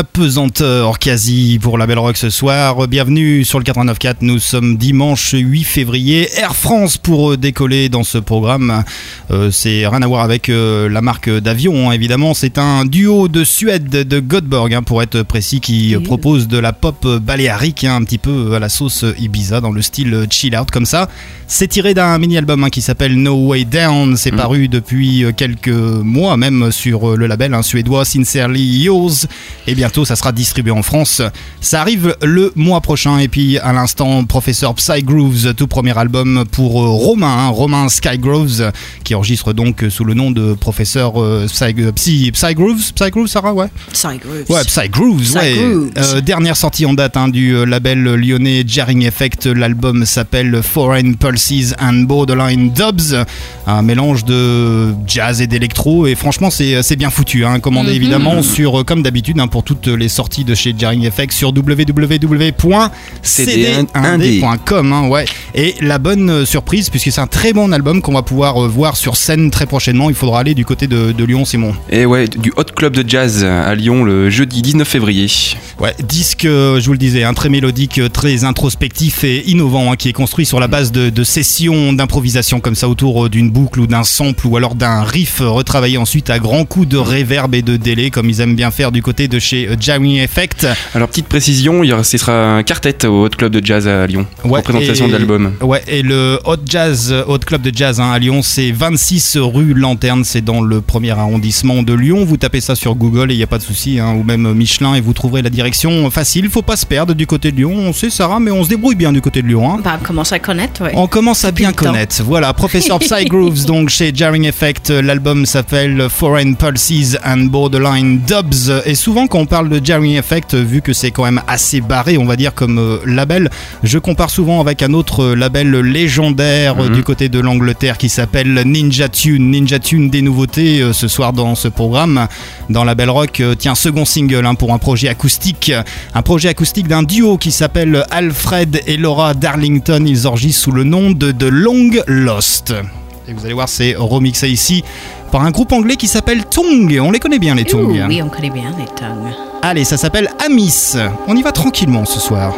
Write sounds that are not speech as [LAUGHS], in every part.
Apesanteur quasi pour la Belle Rock ce soir. Bienvenue sur le 89.4. Nous sommes dimanche 8 février. Air France pour décoller dans ce programme. Euh, c'est rien à voir avec euh, la marque d'avion, hein, évidemment. C'est un duo de Suède, de Göteborg, hein, pour être précis, qui propose de la pop baléarique, hein, un petit peu à la sauce Ibiza, dans le style chill out comme ça. C'est tiré d'un mini-album qui s'appelle No Way Down. C'est mm. paru depuis quelques mois, même sur le label suédois Sincerely Yours. Et bientôt, ça sera distribué en France. Ça arrive le mois prochain. Et puis, à l'instant, Professeur Psygrooves, tout premier album pour euh, Romain, hein, Romain Skygrooves, qui enregistre donc sous le nom de Professeur euh, Psy, Psygrooves. Psygrooves, Sarah, ouais Psygrooves. Ouais, Psygrooves, ouais. Euh, dernière sortie en date hein, du label lyonnais Jarring Effect. L'album s'appelle Foreign Pulses and Borderline Dubs. Un mélange de jazz et d'électro. Et franchement, c'est bien foutu. Hein, commandé mhm. évidemment sur euh, comme d'habitude, hein, pour toutes les sorties de chez Jarring FX sur www.cd1d.com. Hein, ouais. Et la bonne euh, surprise, puisque c'est un très bon album qu'on va pouvoir euh, voir sur scène très prochainement, il faudra aller du côté de, Lyon, Simon. Et ouais, du Hot Club de Jazz à Lyon le jeudi 19 février. Ouais, disque, je vous le disais, hein, très mélodique, très introspectif et innovant, qui est construit sur la base de, de sessions d'improvisation comme ça autour d'une boucle ou d'un sample ou alors d'un riff retravaillé ensuite à grands coups de reverb et de délai comme ils aiment bien faire du côté de chez euh, Jamie Effect. Alors petite précision, il ce sera un quartet au Hot Club de Jazz à Lyon. Ouais, présentation de l'album. Ouais, et le Hot Jazz, Hot Club de Jazz hein, à Lyon, c'est 26 rue Lanterne, c'est dans le premier arrondissement de Lyon. Vous tapez ça sur Google et il n'y a pas de souci, hein, ou même Michelin et vous trouverez la direction facile. Faut pas se perdre du côté de Lyon. On sait Sarah, mais on se débrouille bien du côté de Lyon. Hein. Bah, on commence à connaître. Ouais. On commence à bien connaître. Voilà, professeur [LAUGHS] Psy Grooves donc chez Jarring Effect. L'album s'appelle Foreign Pulses and Borderline Dubs et souvent quand on parle de Jerry Effect, vu que c'est quand même assez barré, on va dire, comme euh, label, je compare souvent avec un autre label légendaire euh, mhm. du côté de l'Angleterre qui s'appelle Ninja Tune. Ninja Tune, des nouveautés euh, ce soir dans ce programme. Dans la Belle Rock, tiens, second single hein, pour un projet acoustique. Un projet acoustique d'un duo qui s'appelle Alfred et Laura Darlington. Ils enregistrent sous le nom de The Long Lost. Et vous allez voir, c'est remixé ici par un groupe anglais qui s'appelle Tongue. On les connaît bien, les Tongue. Oui, on connaît bien les Tongue. Allez, ça s'appelle Amis. On y va tranquillement ce soir.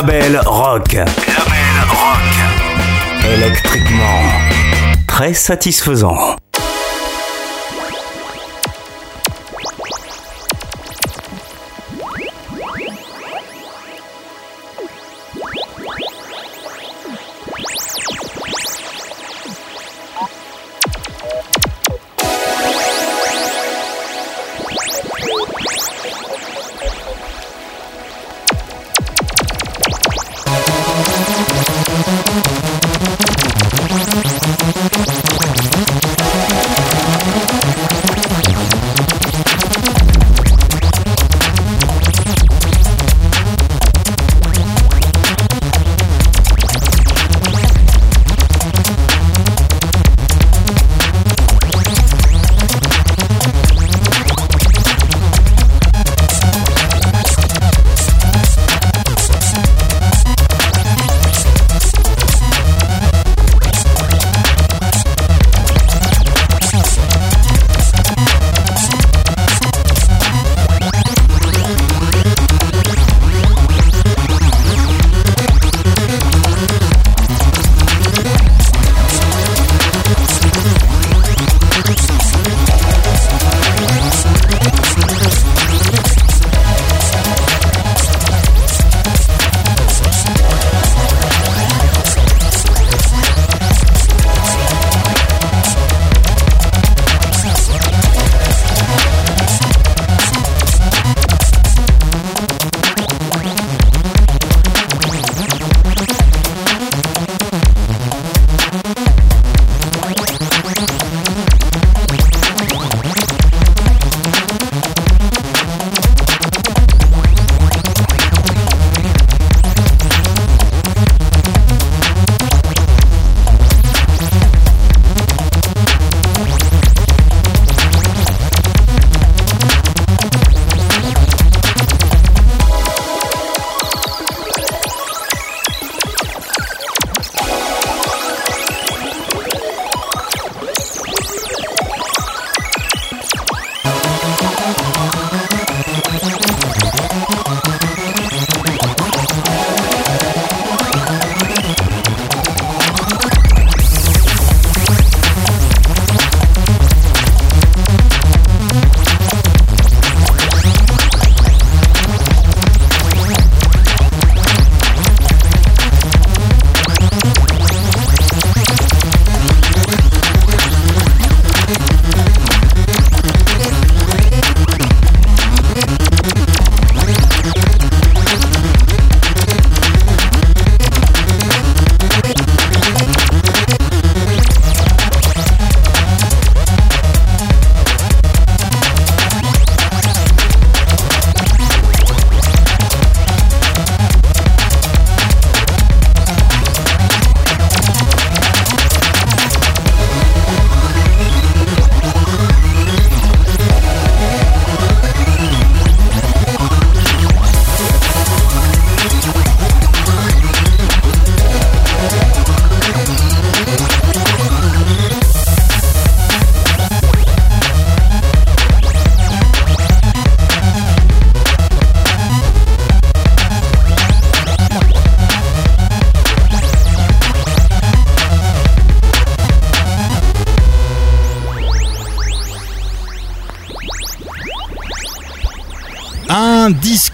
Label Rock. Label Rock. Électriquement. Très satisfaisant.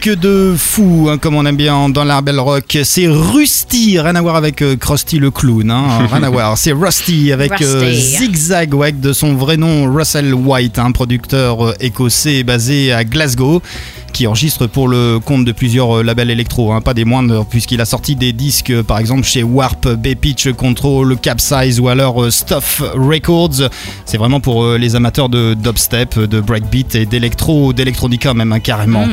Disque de fou, hein, comme on aime bien dans la belle rock. C'est Rusty, rien à voir avec euh, Krusty le clown, hein, [LAUGHS] rien à voir. C'est Rusty avec euh. Zigzag Wag de son vrai nom Russell White, un producteur euh, écossais basé à Glasgow qui enregistre pour le compte de plusieurs labels électro, hein, pas des moindres, puisqu'il a sorti des disques par exemple chez Warp, B-Pitch Control, Capsize ou alors euh, Stuff Records. C'est vraiment pour euh, les amateurs de dubstep, de breakbeat et d'électro, d'électronica même hein, carrément.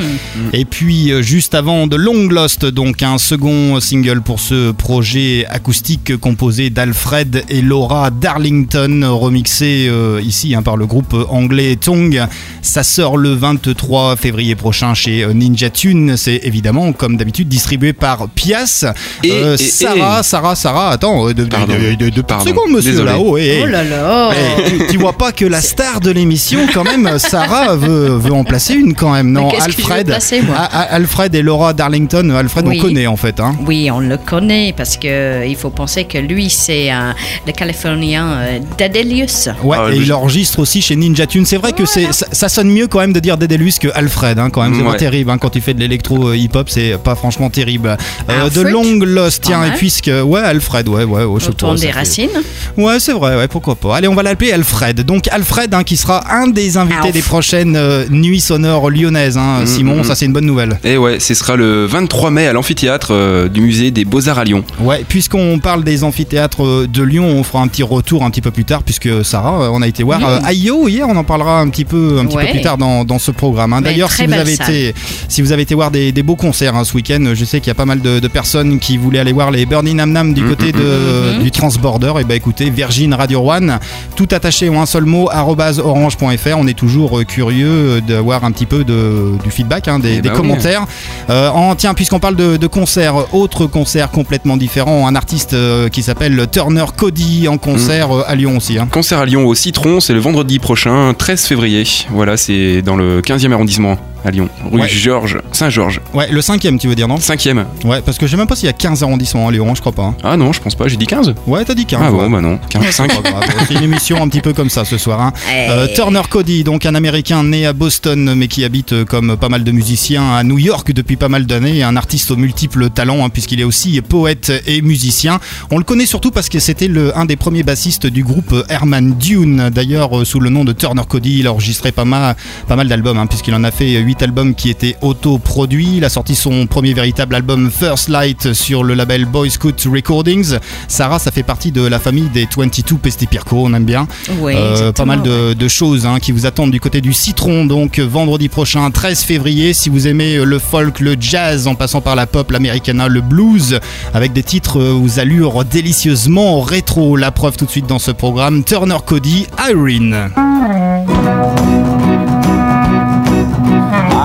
Et puis euh, juste avant de Long Lost, donc un second single pour ce projet acoustique composé d'Alfred et Laura Darlington, remixé euh, ici hein, par le groupe anglais Tongue. Ça sort le 23 février prochain chez euh, Ninja Tune. C'est évidemment, comme d'habitude, distribué par Pias. Et- Euh, et- Sarah, Sarah, Sarah, attends, euh, de, de, Pardon. de- de- de- Pardon. secondes, monsieur là-haut. eh, Oh là là eh, tu- vois pas que la star de l'émission, quand même, Sarah veut, veut en placer une quand même, non Mais qu'est-ce que je veux Alfred, placer, moi? Alfred et Laura Darlington. Alfred, Oui. on connaît en fait. Hein. Oui, on le connaît parce que il faut penser que lui, c'est un- le Californien euh, Dadelius. Ouais, Ah, et il enregistre aussi chez Ninja Tune. C'est vrai que c'est, ça, ça sonne mieux quand même de dire Dédéluis que Alfred, hein, quand même. C'est pas terrible hein, quand tu fais de l'électro euh, hip-hop, c'est pas franchement terrible. Euh, de Long Lost, tiens, et puisque. Ouais, Alfred, ouais, ouais, ouais je Autour des fait- racines. Ouais, c'est vrai, ouais, pourquoi pas. Allez, on va l'appeler Alfred. Donc Alfred, hein, qui sera un des invités Alf. des prochaines euh, nuits sonores lyonnaises. Hein, Mhm, Simon, mhm. ça c'est une bonne nouvelle. Et ouais, ce sera le 23 mai à l'amphithéâtre euh, du musée des Beaux-Arts à Lyon. Ouais, puisqu'on parle des amphithéâtres euh, de Lyon, on fera un petit retour un petit peu plus tard, puisque Sarah, euh, on a été voir euh, IO hier, on en parlera un petit peu, un petit peu plus tard dans, dans ce programme. hein. Mais D'ailleurs, si vous avez été, si vous avez été voir des, des beaux concerts hein, ce week-end, je sais qu'il y a pas mal de, de personnes qui voulaient aller voir les Burning Nam Nam du Mhm, côté de, mhm. du Transborder. Et bah écoutez, Virgin Radio One, tout attaché en un seul mot, orange.fr. On est toujours curieux d'avoir un petit peu de, du feedback, hein, des, Eh des bah. Commentaires. Euh, en, tiens, puisqu'on parle de, de concerts, autre concert complètement différent, un artiste euh, qui s'appelle Turner Cody en concert Mm. euh, à Lyon aussi. hein. Concert à Lyon au Citron, c'est le vendredi prochain, 13 février. Voilà, c'est dans le 15e arrondissement à Lyon, rue Ouais. Georges, Saint-Georges. Ouais, le cinquième, tu veux dire, non 5e. Ouais, parce que je sais même pas s'il y a 15 arrondissements à Lyon, je crois pas. hein. Ah non, je pense pas, j'ai dit 15. Ouais, t'as dit 15. Ah ouais. bon, bah non, 15, C'est 5. pas grave, C'est une émission un petit peu comme ça ce soir. hein. Euh, Turner Cody, donc un Américain né à Boston mais qui habite euh, comme pas mal de musiciens à New York depuis pas mal d'années, un artiste aux multiples talents hein, puisqu'il est aussi poète et musicien. On le connaît surtout parce que c'était le, un des premiers bassistes du groupe Herman Dune, d'ailleurs euh, sous le nom de Turner Cody. Il a enregistré pas mal, pas mal d'albums puisqu'il en a fait 8 albums qui étaient auto-produits. Il a sorti son premier véritable album First Light sur le label Boy Scout Recordings. Sarah, ça fait partie de la famille des 22 Pestipirco, on aime bien. oui, Euh, pas mal de, de choses hein, qui vous attendent du côté du citron. Donc vendredi prochain, 13 février, si vous aimez le folk, le jazz, en passant par la pop, l'americana, le blues, avec des titres euh, aux allures délicieusement rétro. La preuve tout de suite dans ce programme, Turner Cody, Irene.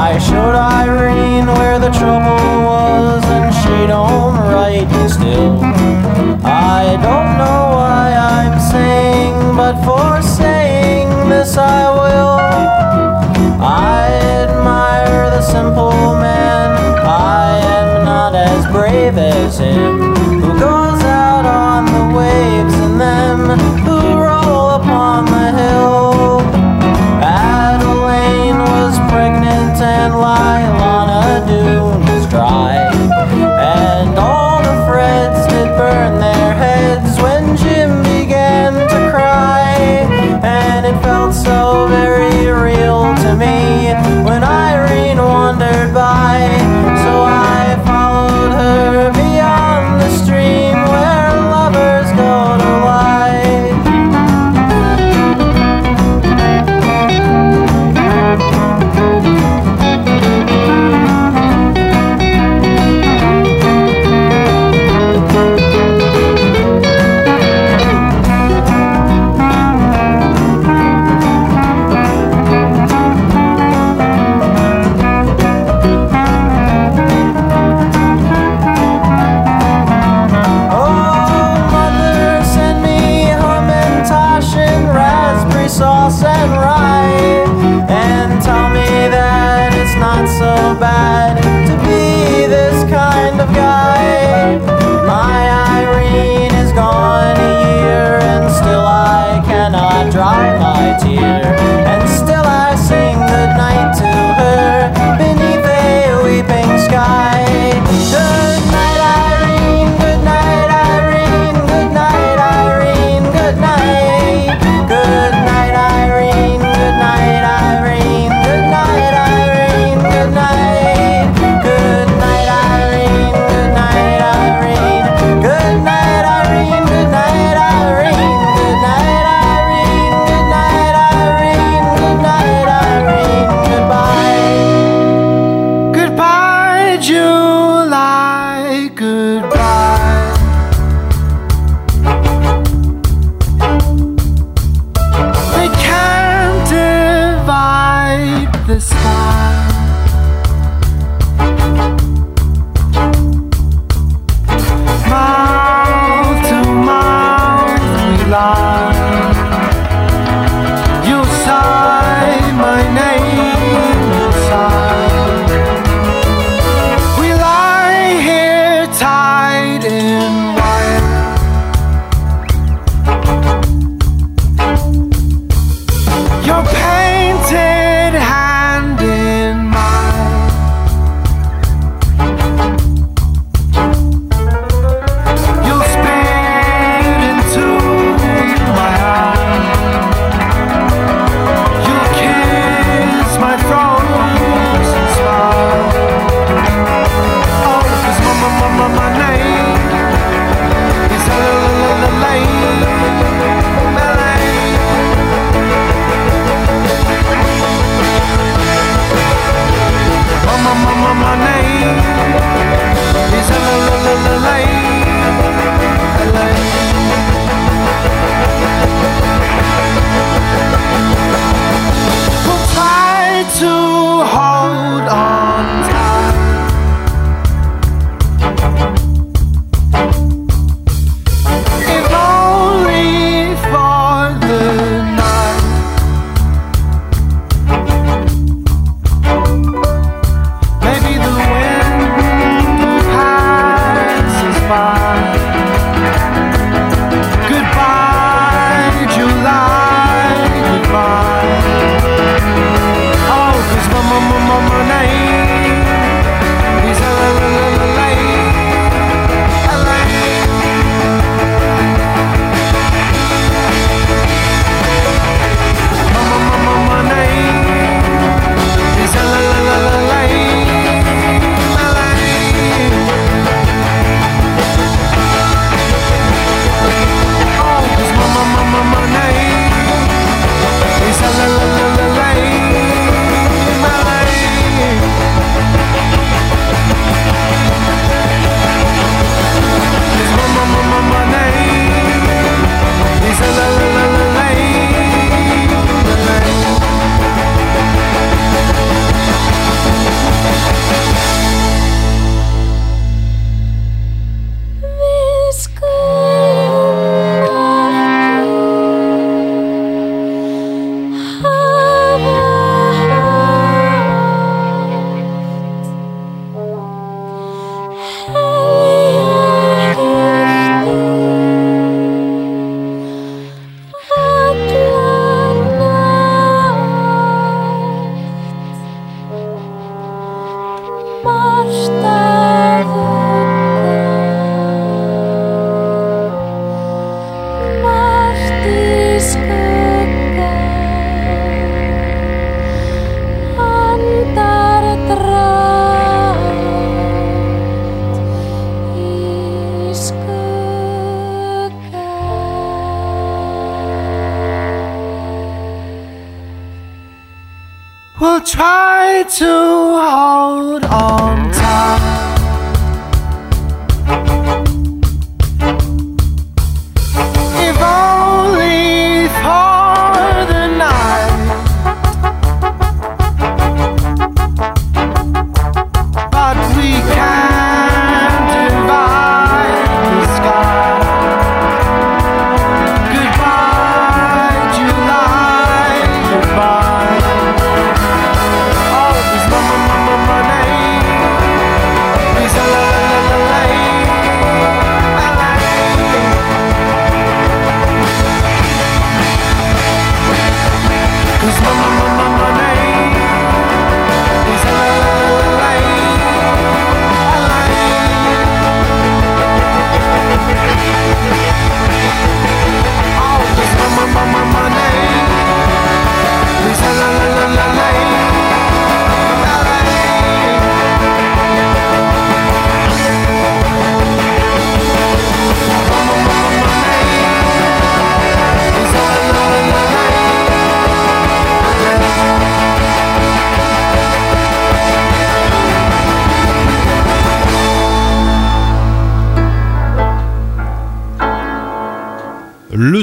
I showed Irene where the trouble was, and she don't write still. I don't know why I'm saying, but for saying this I will. I admire the simple man. I am not as brave as him,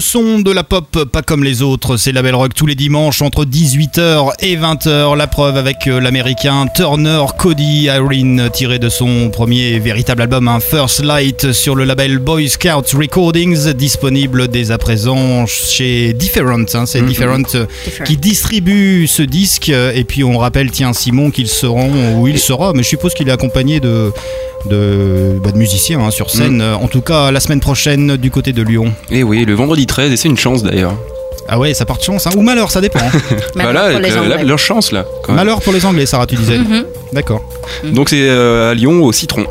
son de la pop, pas comme les autres, c'est la Belle Rock tous les dimanches entre 18h et 20h. La preuve avec euh, l'américain Turner Cody Irene, tiré de son premier véritable album, un First Light, sur le label Boy Scouts Recordings, disponible dès à présent chez Different. hein, c'est Different euh, Different. qui distribue ce disque. Et puis on rappelle, tiens, Simon, qu'il seront, ou il sera, mais je suppose qu'il est accompagné de. De, bah, de musiciens hein, sur scène, Euh, en tout cas la semaine prochaine du côté de Lyon. Et oui, le vendredi 13, et c'est une chance d'ailleurs. Ah ouais, ça part de chance, hein. ou malheur, ça dépend. hein. [LAUGHS] Pour les euh, Anglais. la- leur chance là. quand même. malheur pour les Anglais, Sarah, tu disais. Mhm. D'accord. Donc c'est euh, à Lyon au Citron.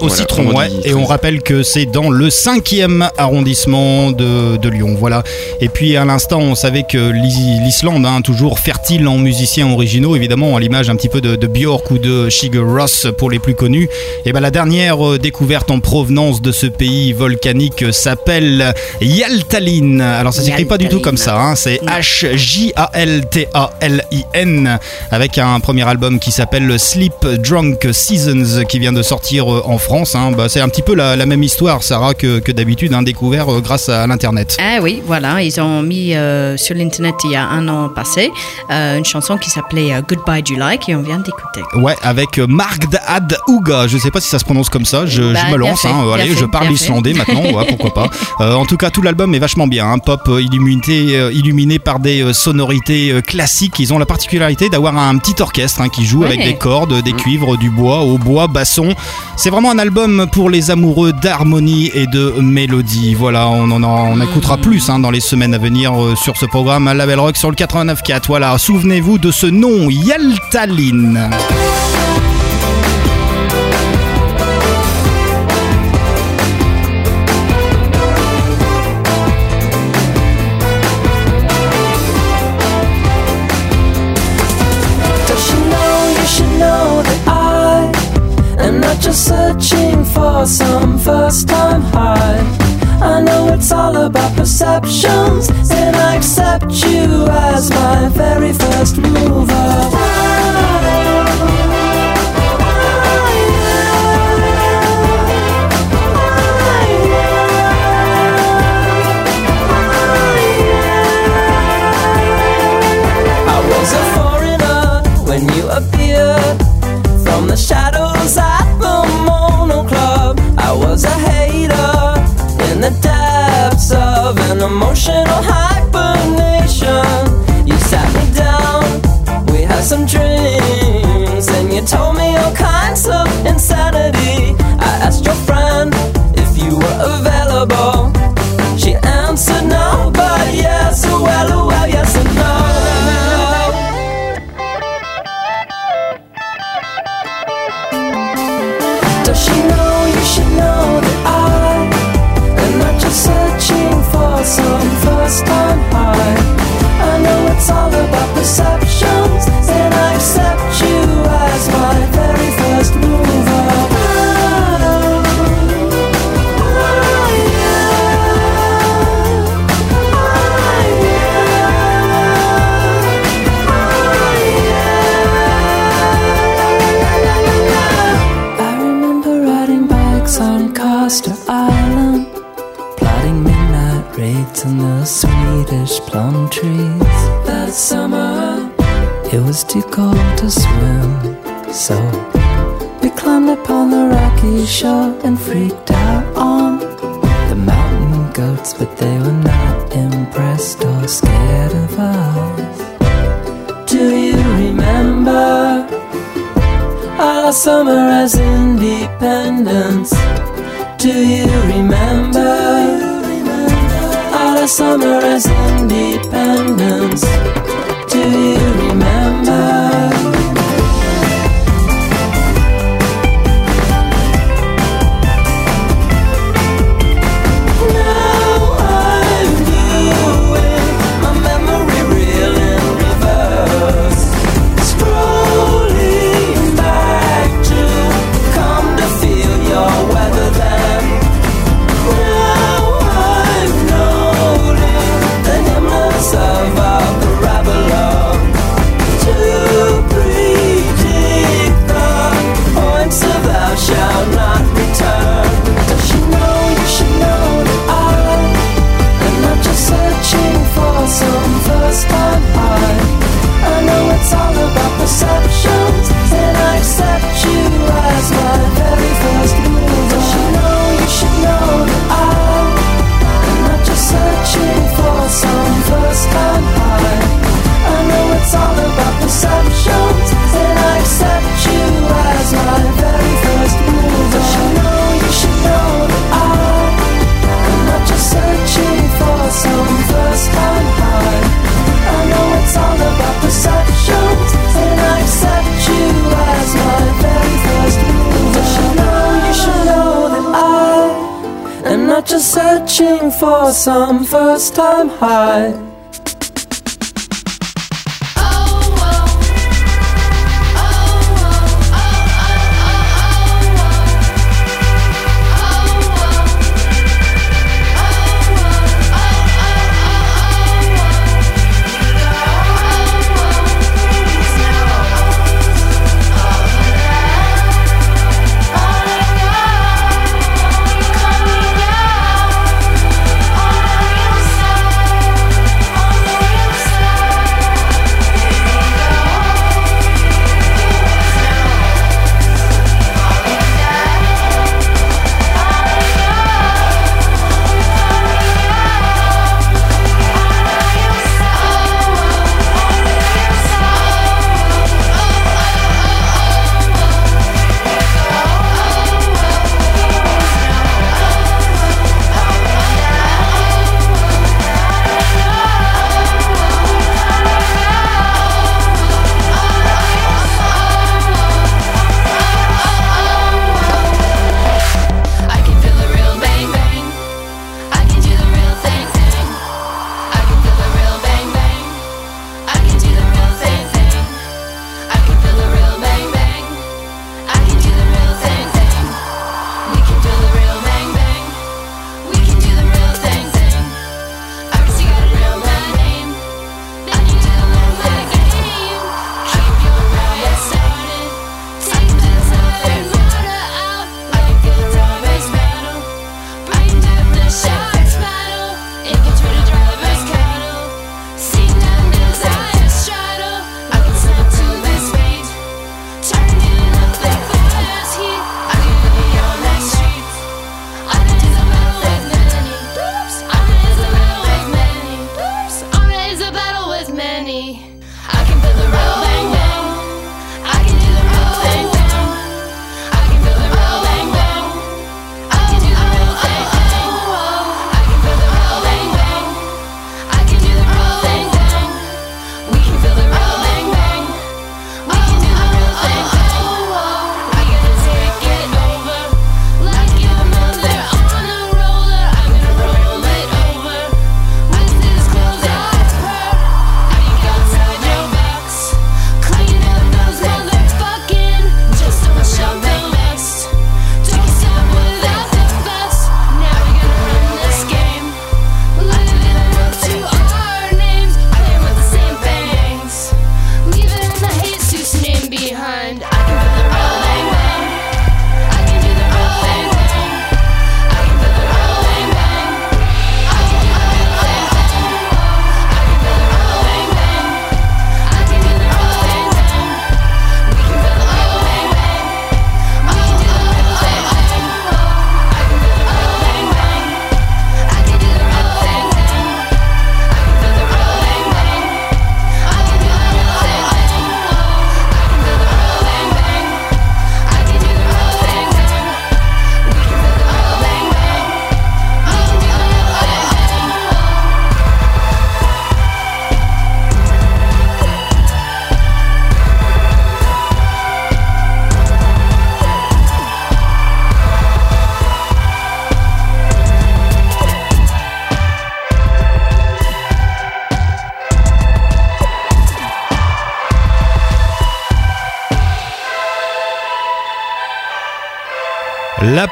Au Voilà, citron, ouais. Et on 13. rappelle que c'est dans le 5e arrondissement de, de Lyon. Voilà. Et puis à l'instant, on savait que l'Is- l'Islande, hein, toujours fertile en musiciens originaux, évidemment, à l'image un petit peu de, de Björk ou de Sigur Rós pour les plus connus. Et ben la dernière euh, découverte en provenance de ce pays volcanique s'appelle Yaltalin. Alors ça s'écrit pas du tout comme ça, hein. c'est. H-J-A-L-T-A-L-I-N avec un premier album qui s'appelle Sleep Drunk Seasons qui vient de sortir euh, en France. Hein. Bah, c'est un petit peu la, la même histoire, Sarah, que, que d'habitude, hein, découvert euh, grâce à l'internet. Ah oui, voilà, ils ont mis euh, sur l'internet il y a un an passé euh, une chanson qui s'appelait Goodbye July et on vient d'écouter. Ouais, avec Margdad Uga. Je sais pas si ça se prononce comme ça. Je, Bah, je me lance. fait, hein. Allez, fait, je parle fait. islandais maintenant. ouais, pourquoi pas. [LAUGHS] En tout cas, tout l'album est vachement bien. hein. Pop illuminé, illuminé par des sonorités classiques. Ils ont la particularité d'avoir un petit orchestre qui joue Ouais. avec des cordes, des cuivres, du bois, au bois, basson. C'est vraiment un album pour les amoureux d'harmonie et de mélodie. Voilà, on en, on écoutera plus hein, dans les semaines à venir euh, sur ce programme à Label Rock sur le 89.4. Voilà, souvenez-vous de ce nom, Yaltalin. Perceptions, and I accept you as my very first mover. I was a foreigner when you appeared from the shadows of an emotional hibernation. You sat me down, we had some drinks. was too cold to swim. So we climbed upon the rocky shore and freaked out on the mountain goats, but they were not impressed or scared of us. Do you remember our summer as independence? Do you remember our summer as independence? Do you remember? love. just searching for some first time high.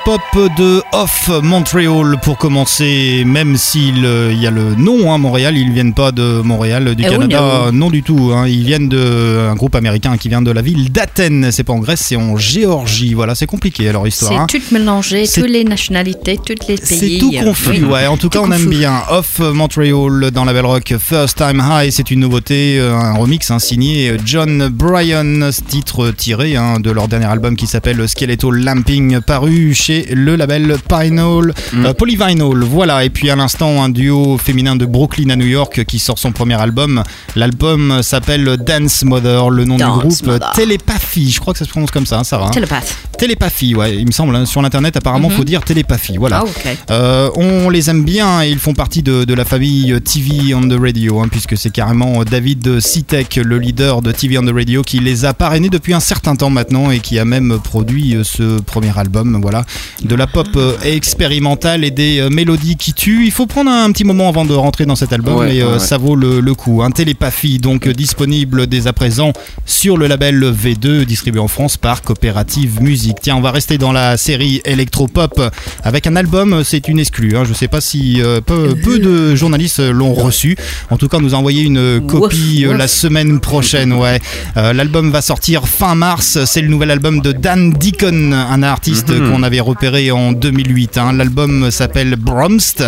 Pop de Off Montreal pour commencer, même s'il euh, y a le nom hein, Montréal, ils viennent pas de Montréal, du Eh oui, Canada, no. non du tout. hein. Ils viennent d'un groupe américain qui vient de la ville d'Athènes. C'est pas en Grèce, c'est en Géorgie. Voilà, c'est compliqué leur histoire. C'est hein. tout mélangé, C'est- toutes les nationalités, tous les C'est pays. tout euh, confus, oui. ouais. En tout cas, on aime bien. Off Montreal dans la Belle Rock, First Time High, c'est une nouveauté, euh, un remix hein, signé John Bryan, ce titre tiré de leur dernier album qui s'appelle Skeletal Lamping, paru chez le label Pinal, Mm. euh, Polyvinyl. Voilà. Et puis à l'instant, un duo féminin de Brooklyn à New York qui sort son premier album. L'album s'appelle Dance Mother, le nom Dance du groupe Mother. Télépathy. Je crois que ça se prononce comme ça, hein, Sarah. hein. Télépathie, ouais, il me semble. hein. Sur l'internet, apparemment, Mhm. faut dire télépathie. Voilà. Ah. Euh, on les aime bien et ils font partie de, de la famille TV on the Radio, hein, puisque c'est carrément David Sitek, le leader de TV on the Radio, qui les a parrainés depuis un certain temps maintenant et qui a même produit euh, ce premier album. Voilà, de la pop euh, expérimentale et des euh, mélodies qui tuent. Il faut prendre un petit moment avant de rentrer dans cet album, Ouais, mais euh, ouais, ouais. ça vaut le, le coup. Un télépathie, donc disponible dès à présent sur le label V2, distribué en France par Coopérative Musique. Tiens, on va rester dans la série électropop avec un album, c'est une exclue. Hein. Je sais pas si peu, peu de journalistes l'ont reçu. En tout cas, on nous a envoyé une copie ouf. la semaine prochaine. Ouais, Euh, l'album va sortir fin mars. C'est le nouvel album de Dan Deacon, un artiste Mhm. qu'on avait en 2008. hein. L'album s'appelle Bromst,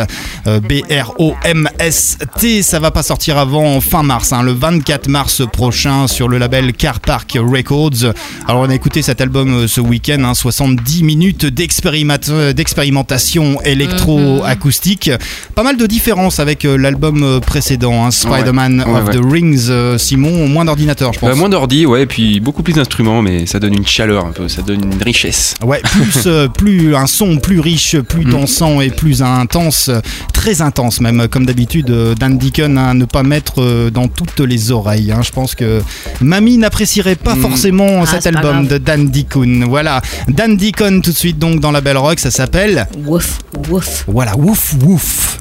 euh, B-R-O-M-S-T. Ça va pas sortir avant fin mars, hein, le 24 mars prochain sur le label Car Park Records. Alors on a écouté cet album euh, ce week-end, hein, 70 minutes d'expérimat- euh, d'expérimentation électro-acoustique. Pas mal de différences avec l'album précédent, hein, Spider-Man Ouais, of ouais. the Rings. Simon, moins d'ordinateur, je pense. Moins d'ordi, ouais, et puis beaucoup plus d'instruments, mais ça donne une chaleur un peu, ça donne une richesse. Ouais, plus, [LAUGHS] plus un son plus riche, plus Mm. dansant et plus intense, très intense même, comme d'habitude. euh, Dan Deacon à ne pas mettre euh, dans toutes les oreilles. hein. Je pense que Mamie n'apprécierait pas Mm. forcément Ah, cet album de Dan Deacon. Voilà, Dan Deacon tout de suite donc dans la Belle Rock, ça s'appelle Wouf, wouf. voilà Wouf Wouf.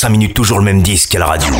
5 minutes, toujours le même disque à la radio.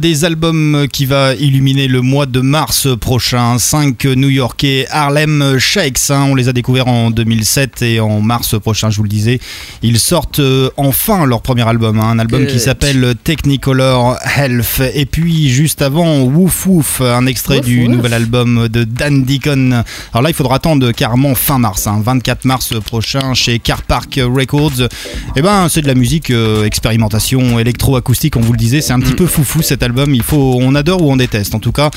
Des albums qui va illuminer le mois de mars prochain. Cinq New-Yorkais Harlem Shakes. hein, on les a découverts en 2007 et en mars prochain, je vous le disais, ils sortent euh, enfin leur premier album. hein, un album qui s'appelle Technicolor Health. Et puis juste avant, Woof Woof, un extrait du nouvel album de Dan Deacon. Alors là, il faudra attendre carrément fin mars, hein, 24 mars prochain chez Car Park Records. Et ben, c'est de la musique euh, expérimentation électro-acoustique, on vous le disait. C'est un petit Mm. peu foufou cet album. Il faut, on adore ou on déteste. En tout cas,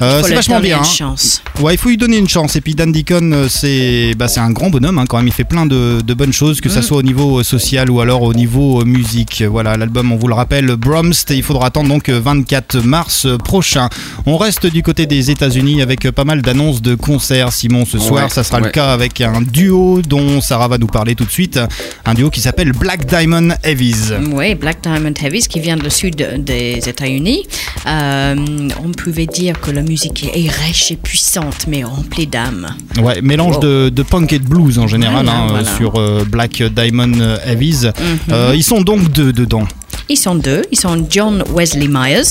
euh, c'est vachement bien. une hein. chance. Ouais, il faut lui donner une chance. Et puis Dan Deacon, euh, c'est bah, c'est un grand bonhomme hein, quand même. Il fait plein de, de bonnes choses, que ça Mm. soit au niveau euh, social ou alors au niveau euh, musique. Voilà, l'album, on vous le rappelle, Bromst. Il faudra attendre donc euh, 24 mars prochain. On reste du côté des États-Unis avec pas mal d'annonces de concerts. Simon, ce soir, Ouais, ça sera le cas avec un duo dont Sarah va nous parler tout de suite. Un duo qui s'appelle Black Diamond Heavies. Oui, Black Diamond Heavies qui vient du sud des États-Unis. États-Unis. Euh, on pouvait dire que la musique est riche et puissante, mais remplie d'âme. Ouais, mélange Wow. de, de punk et de blues en général Voilà, hein, voilà. Sur euh, Black Diamond Heavies. Euh, ils sont donc deux dedans. Ils sont deux. Ils sont John Wesley Myers,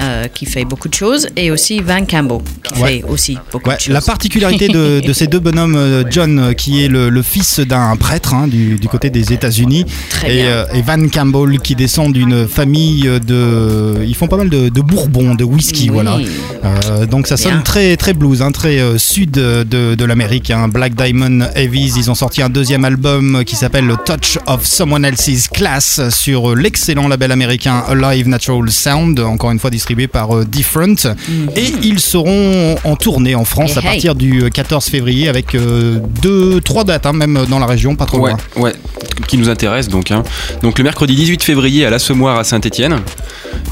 euh, qui fait beaucoup de choses, et aussi Van Campbell, qui Ouais. fait aussi beaucoup Ouais, de choses. la particularité de, [LAUGHS] de ces deux bonhommes, euh, John, euh, qui est le, le fils d'un prêtre hein, du, du côté des États-Unis, et, euh, Van Campbell, qui descend d'une famille de. Ils font pas mal de, de bourbon, de whisky, Oui. voilà. Euh, donc ça sonne Bien. très très blues, hein, très sud de, de l'Amérique. hein. Black Diamond Heavies, ils ont sorti un deuxième album qui s'appelle Touch of Someone Else's Class sur l'excellent label américain Alive Natural Sound, encore une fois distribué par euh, Different. Et ils seront en tournée en France à hey. partir du euh, 14 février avec euh, deux, trois dates, hein, même dans la région, pas trop Ouais, loin. ouais, qui nous intéresse donc. hein. Donc le mercredi 18 février à l'Assommoir à Saint-Étienne,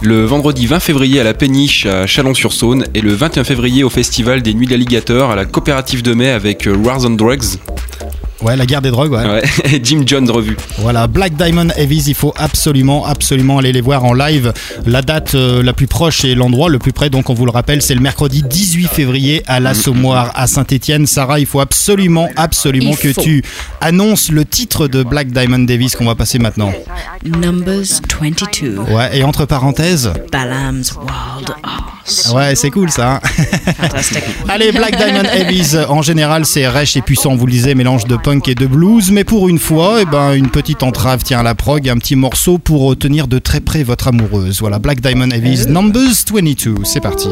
le vendredi 20 février à la Péniche à Chalon-sur-Saône et le 21 février au festival des Nuits d'Alligator à la coopérative de mai avec euh, Wars on Drugs Ouais, la guerre des drogues, ouais. ouais, [LAUGHS] et Jim Jones Revue. Voilà, Black Diamond Heavies, il faut absolument, absolument aller les voir en live. La date euh, la plus proche et l'endroit le plus près, donc on vous le rappelle, c'est le mercredi 18 février à l'Assommoir à Saint-Étienne. Sarah, il faut absolument, absolument Il que faut. tu annonces le titre de Black Diamond Davis qu'on va passer maintenant. Numbers 22, Ouais, et entre parenthèses, Balaam's Wild Horse. ouais, c'est cool ça. hein. [LAUGHS] Fantastique. Allez, Black Diamond Heavies, en général, c'est rêche et puissant, vous le disiez, mélange de punk et de blues. Mais pour une fois, eh ben, une petite entrave tient à la prog, un petit morceau pour euh, tenir de très près votre amoureuse. Voilà, Black Diamond Heavies, Numbers 22. C'est parti.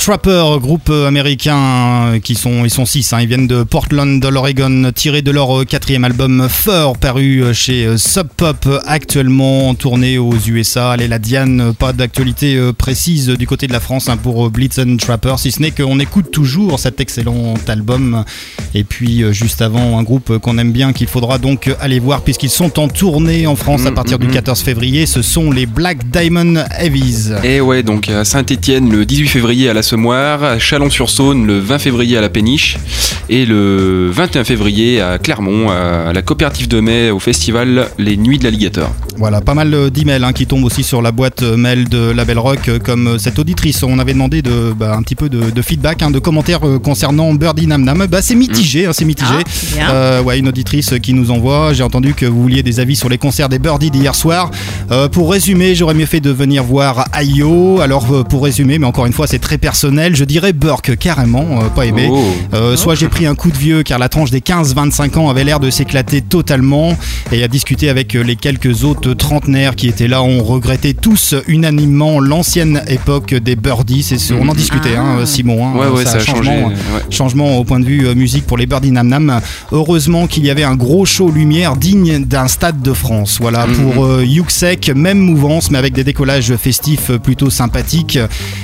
Trapper, groupe américain euh, qui sont ils sont six, hein, ils viennent de Portland, de l'Oregon, tirés de leur euh, quatrième album Fur, paru euh, chez euh, Sub Pop, actuellement en tournée aux USA. Allez la Diane, euh, pas d'actualité euh, précise du côté de la France hein, pour euh, Blitzen Trapper, si ce n'est qu'on écoute toujours cet excellent album. Et puis euh, juste avant, un groupe qu'on aime bien qu'il faudra donc euh, aller voir puisqu'ils sont en tournée en France à Mm, partir mm, du mm. 14 février. Ce sont les Black Diamond Heavies. Et ouais, donc à Saint-Étienne le 18 février à l'Assommoir, à Chalon-sur-Saône le 20 février à la Péniche et le 21 février à Clermont à la coopérative de mai au festival Les Nuits de l'Alligator. Voilà, pas mal euh, d'emails hein, qui tombent aussi sur la boîte mail de Label Rock, comme cette auditrice. On avait demandé de, bah, un petit peu de, de feedback, hein, de commentaires concernant Birdie Nam Nam. Bah, c'est mitigé, hein, c'est mitigé. Ah. Euh, ouais, une auditrice qui nous envoie. J'ai entendu que vous vouliez des avis sur les concerts des Birdies d'hier soir. Euh, pour résumer, j'aurais mieux fait de venir voir Ayo. Alors, euh, pour résumer, mais encore une fois, c'est très personnel. Je dirais Burke carrément, euh, pas aimé. Oh. Euh, soit j'ai pris un coup de vieux car la tranche des 15-25 ans avait l'air de s'éclater totalement. Et à discuter avec les quelques autres trentenaires qui étaient là, on regrettait tous unanimement l'ancienne époque des birdies. On en discutait, Ah. hein, Simon. hein. Ouais, ouais, ça a changé. changement, ouais. Changement au point de vue musique pour les Birdie Nam Nam. Heureusement qu'il y avait un gros show lumière digne d'un stade de France. Voilà, Mhm. pour euh, Yuxek, même mouvance, mais avec des décollages festifs plutôt sympathiques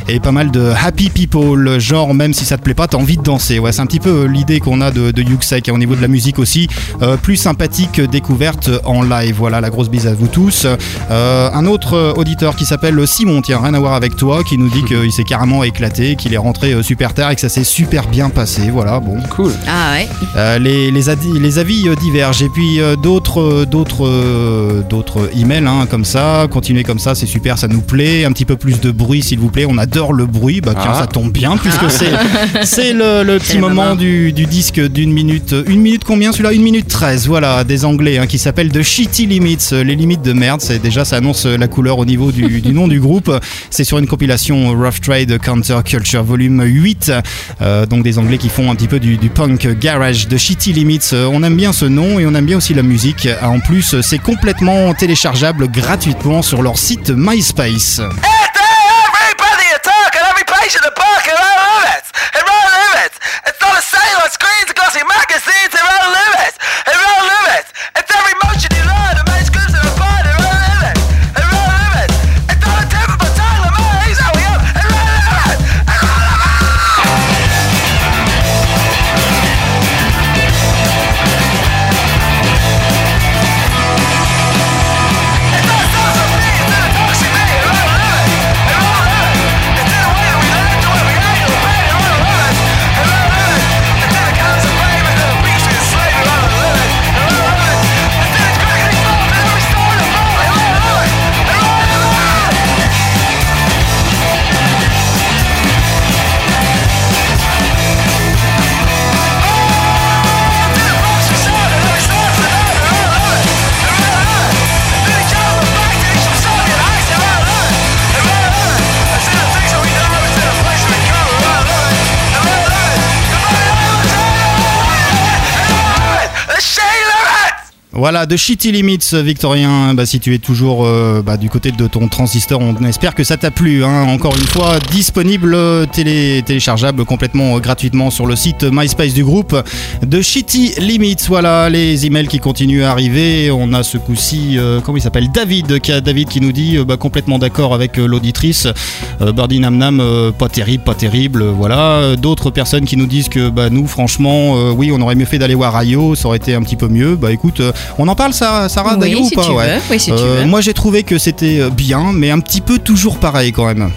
et pas mal de happy people. Genre, même si ça te plaît pas, t'as envie de danser. Ouais, c'est un petit peu euh, l'idée qu'on a de, de Yuxek. Et au niveau de la musique aussi, euh, plus sympathique découverte en live. Voilà, la grosse bise à vous tous. Euh, un autre auditeur qui s'appelle Simon, tiens, rien à voir avec toi, qui nous dit [LAUGHS] qu'il s'est carrément éclaté, qu'il est rentré super tard et que ça s'est super bien passé. Voilà, bon. Cool. Ah ouais. Euh, les, les, adi- les avis euh, divergent. Et puis euh, d'autres euh, d'autres euh, d'autres emails hein, comme ça. Continuez comme ça c'est super ça nous plaît. Un petit peu plus de bruit s'il vous plaît. On adore le bruit. Bah tiens Ah. ça tombe bien puisque c'est [LAUGHS] c'est le, le petit moment du, du disque d'une minute. Une minute combien celui-là? Une minute 13 voilà des anglais hein, qui s'appelle The Shitty Limits. Les limites de merde c'est déjà ça annonce la couleur au niveau du, du nom du groupe. C'est sur une compilation Rough Trade Counter Culture volume 8 euh, donc des anglais qui font un petit peu du, du punk garage de Shitty Limits. Euh, on aime bien ce nom et on aime bien aussi la musique. Ah, En plus, euh, c'est complètement téléchargeable gratuitement sur leur site MySpace. Everybody Voilà, de Shitty Limits, Victorien. Bah, si tu es toujours euh, bah, du côté de ton transistor, on espère que ça t'a plu. hein. Encore une fois, disponible, euh, télé, téléchargeable complètement euh, gratuitement sur le site MySpace du groupe de Shitty Limits. Voilà, les emails qui continuent à arriver. On a ce coup-ci, comment il s'appelle? David, qui, a, David qui nous dit bah, complètement d'accord avec l'auditrice. Euh, Birdie Nam Nam, euh, pas terrible, pas terrible. euh, Voilà. D'autres personnes qui nous disent que bah, nous, franchement, oui, on aurait mieux fait d'aller voir Ayo, ça aurait été un petit peu mieux. Bah écoute, on en parle, Sarah, Sarah Oui, d'Ayo ou pas tu Ouais. veux. Oui, si tu veux. Moi, j'ai trouvé que c'était bien, mais un petit peu toujours pareil quand même.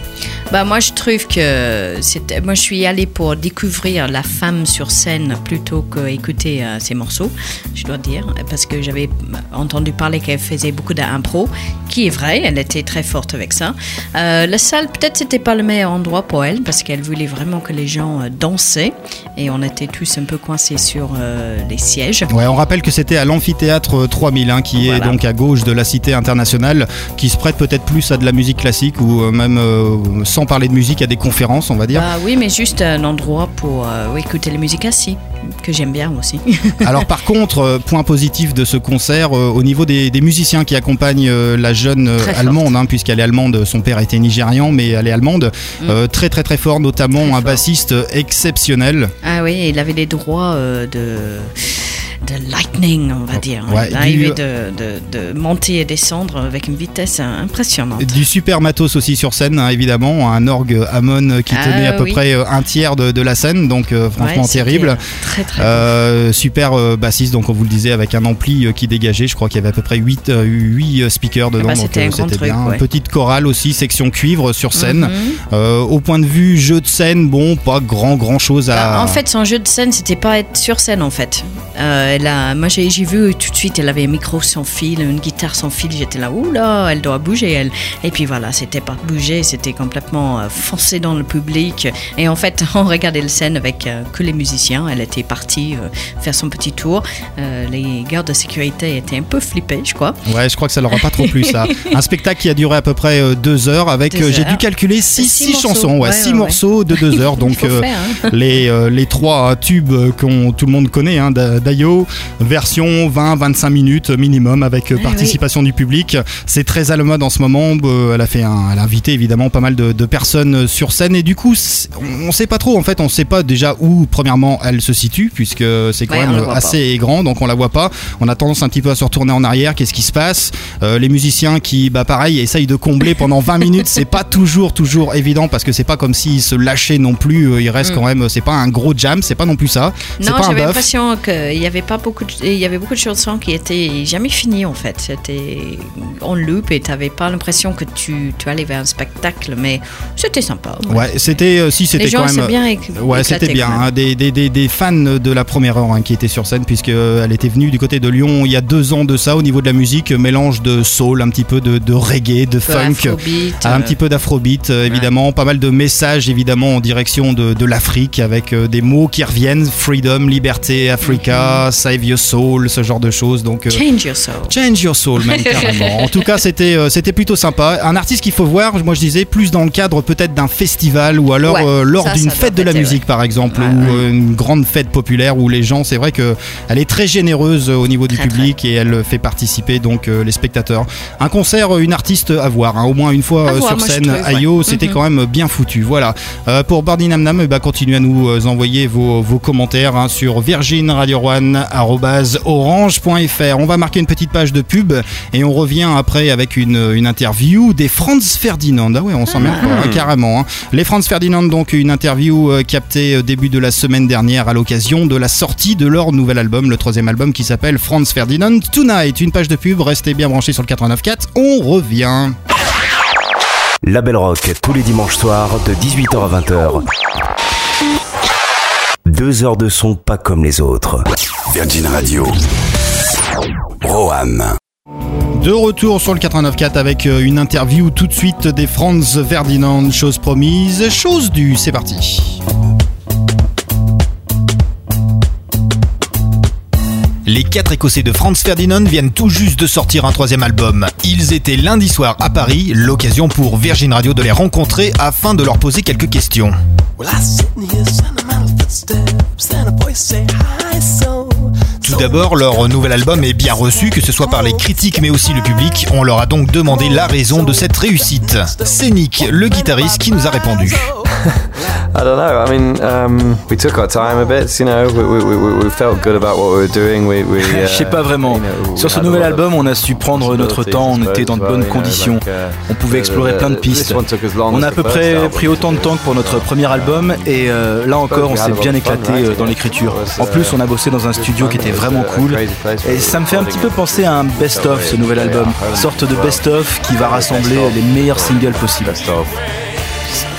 Bah moi je trouve que c'était moi je suis allée pour découvrir la femme sur scène plutôt que écouter euh, ses morceaux, je dois dire, parce que j'avais entendu parler qu'elle faisait beaucoup d'impro, qui est vrai, elle était très forte avec ça. Euh, la salle peut-être c'était pas le meilleur endroit pour elle parce qu'elle voulait vraiment que les gens euh, dansaient et on était tous un peu coincés sur euh, les sièges. Ouais, on rappelle que c'était à l'amphithéâtre 3000, hein, qui est donc à gauche de la Cité internationale, qui se prête peut-être plus à de la musique classique ou euh, même euh, sans parler de musique à des conférences, on va dire. Bah oui, mais juste un endroit pour euh, écouter la musique assis, que j'aime bien aussi. [LAUGHS] Alors par contre, euh, point positif de ce concert, euh, au niveau des, des musiciens qui accompagnent euh, la jeune allemande, hein, puisqu'elle est allemande, son père était nigérian, mais elle est allemande, Mm. très très très fort, notamment Très un fort. bassiste exceptionnel. Ah oui, il avait les droits de, de lightning, on va dire. ouais, il arrivait du- de, de, de monter et descendre avec une vitesse impressionnante. Du super matos aussi sur scène, hein, évidemment, un orgue Hammond qui Ah, tenait à peu oui. près euh, un tiers de, de la scène, donc euh, franchement Ouais, terrible. Très très. Euh, super euh, bassiste, donc on vous le disait, avec un ampli qui dégageait. Je crois qu'il y avait à peu près 8, speakers dedans. bah, donc, c'était un grand truc, bien. ouais. Petite chorale aussi, section cuivre sur scène. Mhm. Euh, au point de vue jeu de scène, bon, pas grand grand chose à. Bah, en fait, son jeu de scène, c'était pas être sur scène en fait. Euh, elle a, moi j'ai vu tout de suite, elle avait un micro sans fil, une guitare sans fil. J'étais là, oula, elle doit bouger elle. Et puis voilà, c'était pas bouger, c'était complètement euh, foncé dans le public. Et en fait, [LAUGHS] on regardait la scène avec euh, que les musiciens. Elle était partie euh, faire son petit tour. Euh, les gardes de sécurité étaient un peu flippés, je crois. Ouais, je crois que ça leur a pas trop plu ça. [LAUGHS] Un spectacle qui a duré à peu près euh, deux heures avec, euh, j'ai dû calculer six, Six six morceaux. chansons, ouais, Ouais, six ouais, morceaux de deux heures. [LAUGHS] Donc euh, faire, hein. les, euh, les trois tubes euh, qu'on tout le monde connaît, hein, d'A- version 20-25 minutes minimum avec euh, Ah, participation du public. C'est très à la mode en ce moment. Euh, Elle a fait un, elle a invité évidemment pas mal de, de personnes euh, sur scène et du coup, on on sait pas trop en fait, on sait pas déjà où premièrement elle se situe puisque c'est quand Ouais, même assez grand, donc on la voit pas. On a tendance un petit peu à se retourner en arrière. Qu'est-ce qui se passe? Euh, Les musiciens qui, bah pareil, essayent de combler pendant 20 minutes. C'est pas toujours toujours évident parce que c'est pas comme s'ils se lâchaient non plus. Il reste Mm. quand même. C'est pas un gros jam. C'est pas non plus ça. Non, pas j'avais l'impression qu'il y avait pas beaucoup, de, il y avait beaucoup de chansons qui étaient jamais finies en fait. C'était en loop et t'avais pas l'impression que tu, tu allais vers un spectacle, mais c'était sympa. Ouais, c'était euh, si c'était quand même. bien Ouais, c'était bien. hein, des, des, des, des fans de la première heure hein, qui étaient sur scène, puisque euh, elle était venue du côté de Lyon il y a deux ans de ça, au niveau de la musique, euh, mélange de soul, un petit peu de, de reggae, de funk. afrobeat, Un euh, petit peu d'afrobeat, évidemment. Pas mal de messages, évidemment, en direction de, de l'Afrique, avec des mots qui reviennent freedom, liberté, Africa, save your soul, ce genre de choses. Donc, euh, Change your soul. Change your soul, même [LAUGHS] carrément. En tout cas, c'était euh, c'était plutôt sympa. Un artiste qu'il faut voir, moi je disais, plus dans le cadre peut-être d'un festival ou alors Ouais, euh, lors d'une fête de la musique, par exemple, Ouais, ou une grande fête populaire où les gens, c'est vrai que elle est très généreuse au niveau du Très, public et elle fait participer donc les spectateurs. Un concert, une artiste à voir, hein, au moins une fois voir, sur scène. Ayo, c'était Mhm. quand même bien foutu. Voilà. Pour Bardi Nam Nam, eh ben, continuez à nous envoyer vos, vos commentaires hein, sur virginradio1.orange.fr. On va marquer une petite page de pub et on revient après avec une, une interview des Franz Ferdinand. Ah ouais, on s'en met carrément. hein. Les Franz Ferdinand, donc une interview euh, captée euh, début de la semaine dernière à l'occasion de la sortie de leur nouvel album, le troisième album qui s'appelle Franz Ferdinand Tonight. Une page de pub, restez bien branchés sur le 89.4. On revient. La Belle Rock tous les dimanches soirs de 18h à 20h. Deux heures de son pas comme les autres. Virgin Radio. Rohan. De retour sur le 89.4 avec euh, une interview tout de suite des Franz Ferdinand, chose promise, chose due, c'est parti. Les quatre Écossais de Franz Ferdinand viennent tout juste de sortir un troisième album. Ils étaient lundi soir à Paris, l'occasion pour Virgin Radio de les rencontrer afin de leur poser quelques questions. Tout d'abord, leur nouvel album est bien reçu, que ce soit par les critiques mais aussi le public. On leur a donc demandé la raison de cette réussite. C'est Nick, le guitariste, qui nous a répondu. [LAUGHS] I don't know. I mean, um, we took our time a bit. You know, we, we, we, we felt good about what we were doing. We, we, uh, [LAUGHS] Je sais pas vraiment. you know, we Sur ce nouvel album, on a su prendre notre temps, on était dans de bonnes conditions. On pouvait explorer plein de pistes. On a à peu près pris autant de temps que pour notre premier album et euh, là encore, on s'est bien éclaté euh, dans l'écriture. En plus, on a bossé dans un studio qui était vraiment cool et ça me fait un petit peu penser à un best-of ce nouvel album, une sorte de best-of qui va rassembler les meilleurs singles possibles.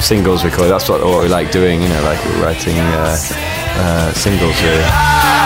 singles. That's what, what we like doing. You know, like writing uh, uh, singles.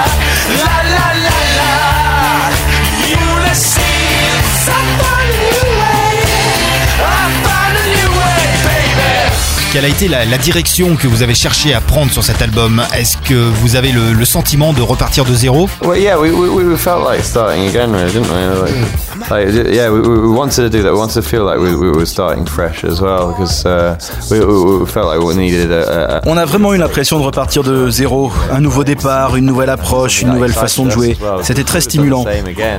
Quelle a été la, la direction que vous avez cherché à prendre sur cet album? Est-ce que vous avez le, le sentiment de repartir de zéro? Well, yeah, we, we, we felt like starting again, really, didn't we? Like, like, yeah, we, we wanted to do that. We wanted to feel like we, we were starting fresh as well, because uh, we, we, we felt like we needed a, a, On a vraiment eu l'impression de repartir de zéro, un nouveau départ, une nouvelle approche, une nouvelle façon de jouer. C'était très stimulant.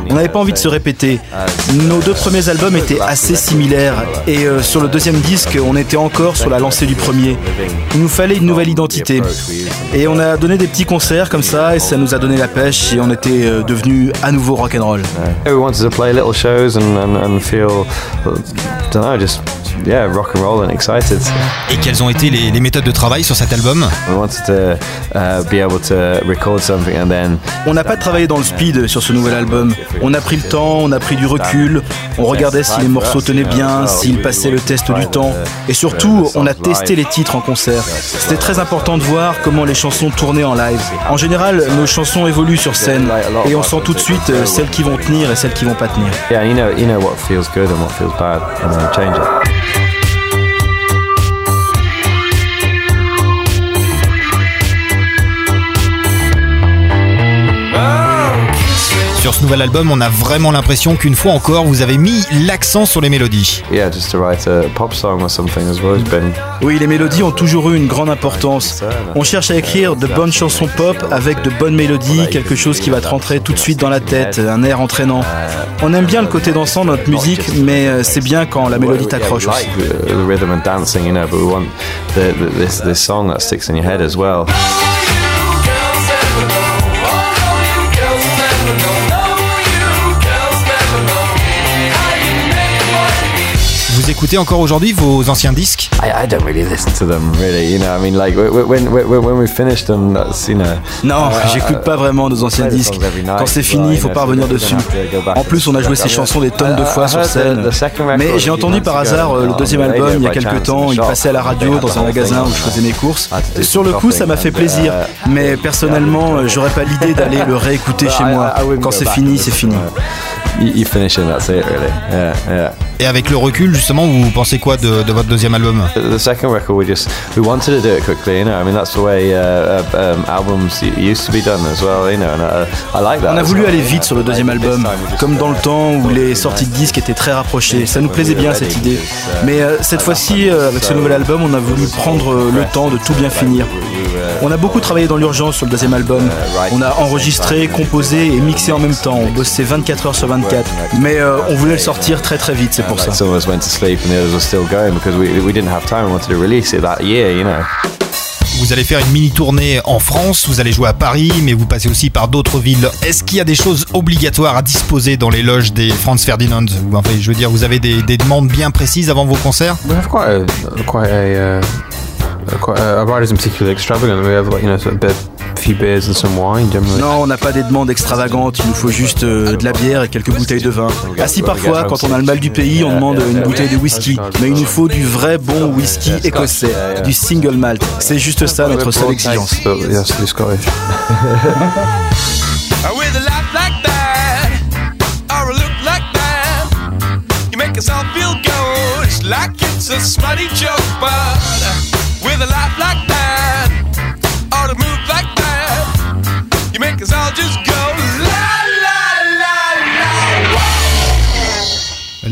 On n'avait pas envie de se répéter. Nos deux premiers albums étaient assez similaires et euh, sur le deuxième disque, on était encore sur la lancée du premier. Il nous fallait une nouvelle identité. Et on a donné des petits concerts comme ça et ça nous a donné la pêche et on était euh, devenus à nouveau rock'n'roll. Yeah, rock and roll and excited. Et quelles ont été les, les méthodes de travail sur cet album We wanted to uh, be able to record something and then On n'a pas travaillé dans le speed sur ce nouvel album. On a pris le temps, on a pris du recul, on regardait si les morceaux tenaient bien, s'ils passaient le test du temps. Et surtout, on a testé les titres en concert. C'était très important de voir comment les chansons tournaient en live. En général, nos chansons évoluent sur scène et on sent tout de suite euh, celles qui vont tenir et celles qui vont pas tenir. yeah, you know, you know what feels good and what feels bad, and then change it. Sur ce nouvel album, on a vraiment l'impression qu'une fois encore, vous avez mis l'accent sur les mélodies. Yeah, just to write a pop song or something has always been Oui, les mélodies ont toujours eu une grande importance. On cherche à écrire de bonnes chansons pop avec de bonnes mélodies, quelque chose qui va te rentrer tout de suite dans la tête, un air entraînant. On aime bien le côté dansant de notre musique, mais euh, c'est bien quand la mélodie t'accroche aussi. Écoutez encore aujourd'hui vos anciens disques I, I don't really listen to them, really. You know, I mean, like when when we finished them, that's you know. Non, uh, j'écoute pas vraiment nos anciens disques. Quand c'est fini, il faut pas revenir dessus. En plus, on a joué ces chansons des tonnes de fois sur scène. Mais j'ai entendu par hasard euh, le deuxième album il y a quelques temps. Il passait à la radio dans un magasin où je faisais mes courses. Sur le coup, ça m'a fait plaisir. Mais personnellement, euh, j'aurais pas l'idée d'aller le réécouter chez moi. Quand c'est fini, c'est fini. You, you finish that's it, really. Yeah, yeah. Et avec le recul, justement, vous pensez quoi de, de votre deuxième album The second record, we just we wanted to do it quickly. You know, I mean, that's the way uh, uh, um, albums used to be done as well. You know, and I, I like that. On a voulu aller vite sur le deuxième album, comme dans le temps où les sorties de disques étaient très rapprochées. Ça nous plaisait bien cette idée. Mais euh, cette fois-ci, euh, avec ce nouvel album, on a voulu prendre euh, le temps de tout bien finir. On a beaucoup travaillé dans l'urgence sur le deuxième album. On a enregistré, composé et mixé en même temps. On bossait 24 heures sur 24. Mais euh, on voulait le sortir très très vite, c'est pour ça. Like some of us went to sleep and the others were still going because we, we didn't have time. We wanted to release it that year, you know. Vous allez faire une mini tournée en France, vous allez jouer à Paris, mais vous passez aussi par d'autres villes. Est-ce qu'il y a des choses obligatoires à disposer dans les loges des Franz Ferdinand? Je veux dire, vous avez des, des demandes bien précises avant vos concerts? We have quite a quite a, uh, quite a, our ride isn't particularly extravagant. We have like you know sort of bit, a few beers and some wine generally. Non, on n'a pas des demandes extravagantes, il nous faut juste euh, de la bière et quelques bouteilles de vin. Ah si parfois, quand on a le mal du pays, on demande une bouteille de whisky. Mais il nous faut du vrai bon whisky écossais, du single malt. C'est juste ça notre seule exigence. [LAUGHS] Make us all feel good. It's like it's a smutty joke, but with a laugh like that, or a move like that, you make us all just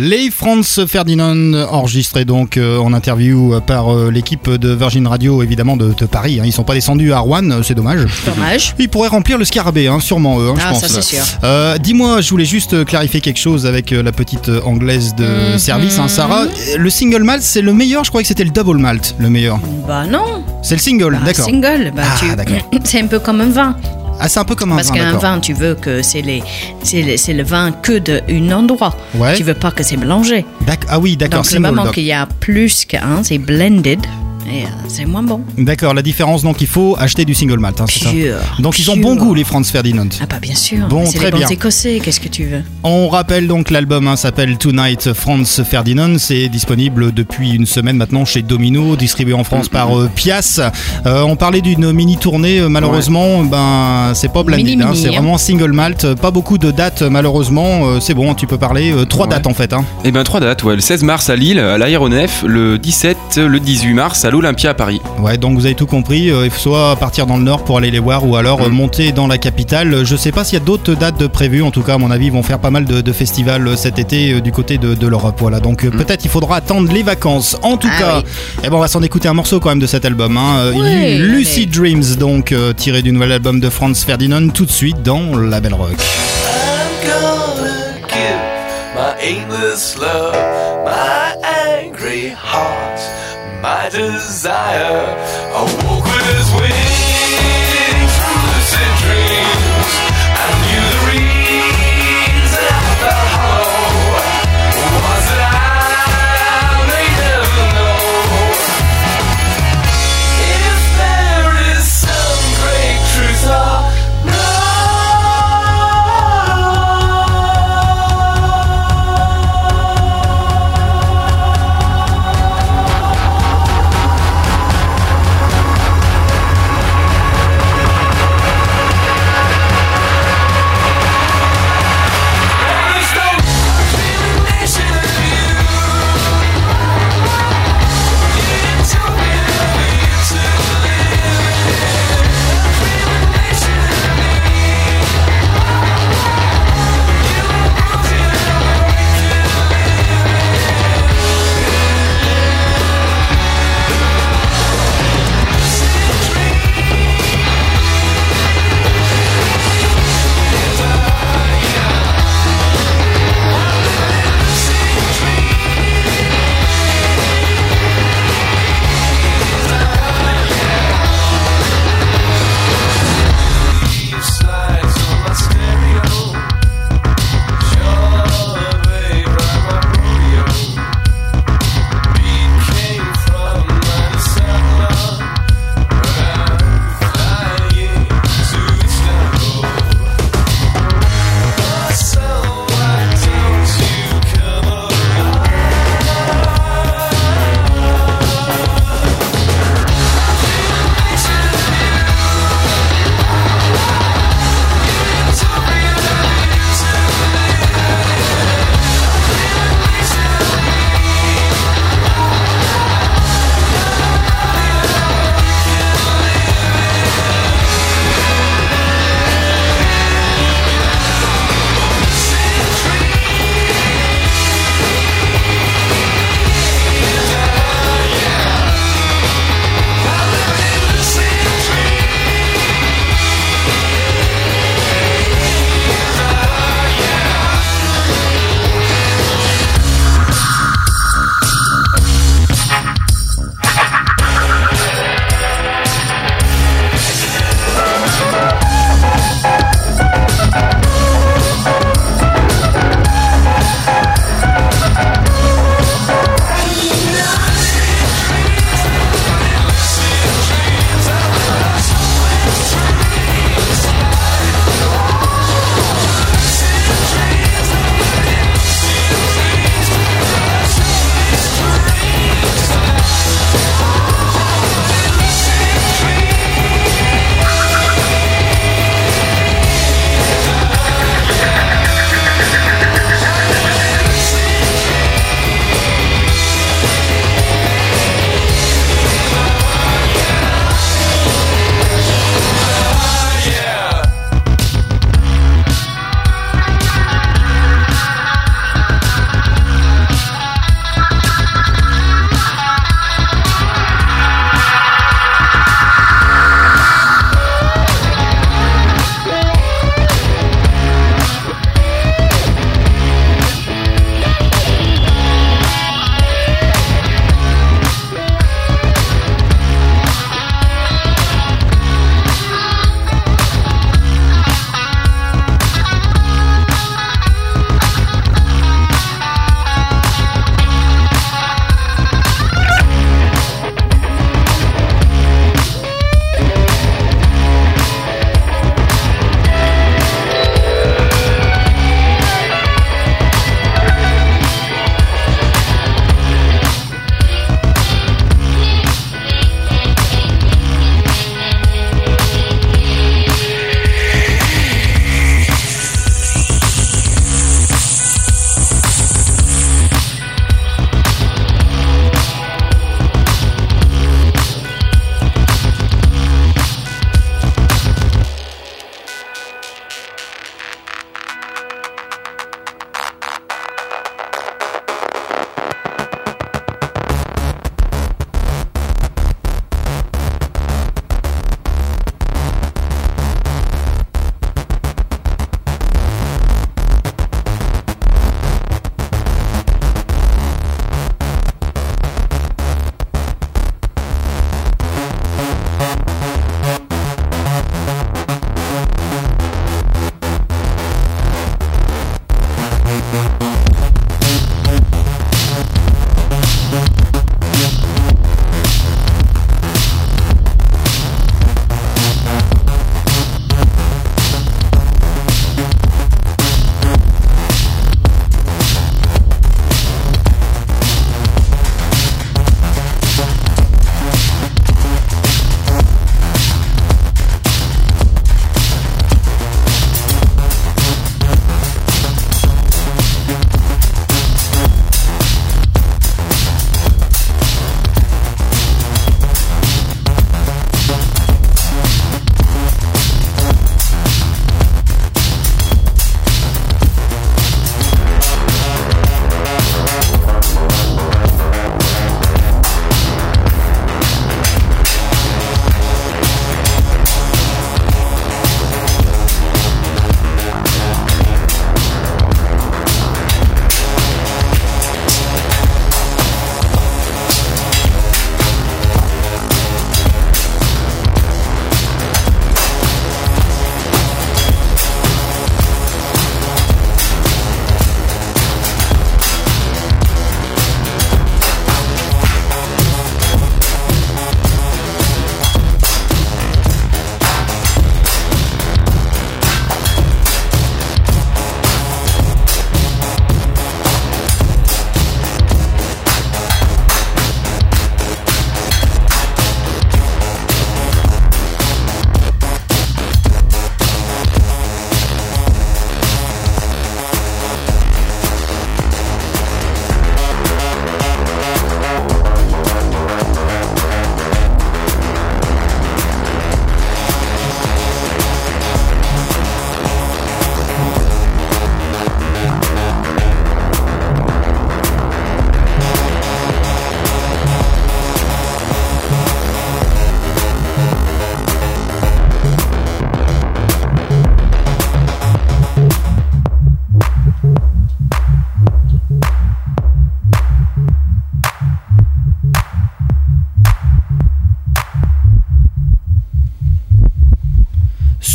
Les Franz Ferdinand enregistrés donc euh, en interview par euh, l'équipe de Virgin Radio évidemment de, de Paris. hein. Ils sont pas descendus à Rouen, euh, c'est dommage. Dommage. Ils pourraient remplir le scarabée, hein, sûrement eux, hein, je Ah, pense. ça, c'est sûr. Euh, Dis-moi, je voulais juste clarifier quelque chose avec euh, la petite euh, anglaise de Mhm. service, hein, Sarah. Euh, Le single malt, c'est le meilleur. Je croyais que c'était le double malt, le meilleur. Bah non. C'est le single, Bah, d'accord. Single, bah, Ah, tu- d'accord. [COUGHS] c'est un peu comme un vin. Ah, c'est un peu comme un Parce vin, qu'un d'accord. vin, tu veux que c'est les, c'est le, vin que d'un endroit. Ouais. Tu veux pas que c'est mélangé. Ah oui, d'accord. Donc le moment qu'il y a plus qu'un, c'est blended. Et euh, c'est moins bon. D'accord, la différence donc il faut acheter du single malt, hein, c'est ça Pure. Donc ils ont Pure. bon goût les Franz Ferdinand. Ah bah bien sûr. Bon, c'est très les bons bien. écossais, qu'est-ce que tu veux? On rappelle donc l'album hein, s'appelle Tonight Franz Ferdinand. C'est disponible depuis une semaine maintenant chez Domino, distribué en France par euh, Pias. Euh, on parlait d'une mini tournée, euh, malheureusement, ben c'est pas blended, Mini, hein, mini, c'est hein. vraiment single malt. Pas beaucoup de dates malheureusement. Euh, c'est bon, tu peux parler. Euh, trois dates en fait. Hein. Eh ben trois dates, ouais. Le 16 mars à Lille, à l'aéronef, le 17, le 18 mars à l'Olympia à Paris. Ouais, donc vous avez tout compris. Euh, il faut soit partir dans le nord pour aller les voir, ou alors euh, monter dans la capitale. Je sais pas s'il y a d'autres dates de prévues. En tout cas, à mon avis, ils vont faire pas mal de, de festivals euh, cet été du côté de, de l'Europe. Voilà. Donc euh, peut-être il faudra attendre les vacances. En tout Ah cas, oui. eh ben, on va s'en écouter un morceau quand même de cet album. Hein. Oui, Lucid Dreams, donc tiré du nouvel album de Franz Ferdinand, tout de suite dans la Belle Rock. I'm gonna give my aimless love, my angry heart, desire. I woke with his wings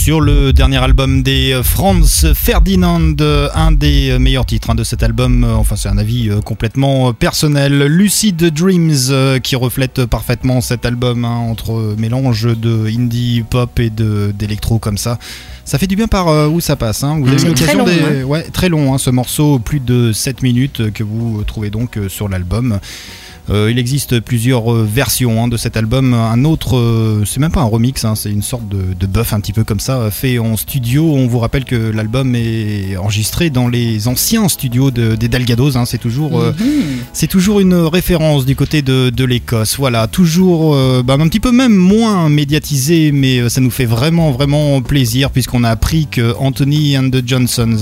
sur le dernier album des euh, Franz Ferdinand, euh, un des euh, meilleurs titres hein, de cet album. Enfin, c'est un avis complètement personnel. Lucid Dreams qui reflète parfaitement cet album hein, entre mélange de indie pop et d'électro comme ça. Ça fait du bien par où ça passe. Hein. Vous avez eu très l'occasion long, des- hein. ouais, très long ce morceau, plus de 7 minutes que vous trouvez donc sur l'album. Euh, il existe plusieurs euh, versions hein, de cet album. Un autre, euh, c'est même pas un remix, hein, c'est une sorte de, de buff un petit peu comme ça, fait en studio. On vous rappelle que l'album est enregistré dans les anciens studios de- des Delgados. hein. c'est toujours, euh, c'est toujours une référence du côté de, de l'Écosse. Voilà, toujours bah, un petit peu même moins médiatisé, mais ça nous fait vraiment vraiment plaisir puisqu'on a appris que Anthony and the Johnsons,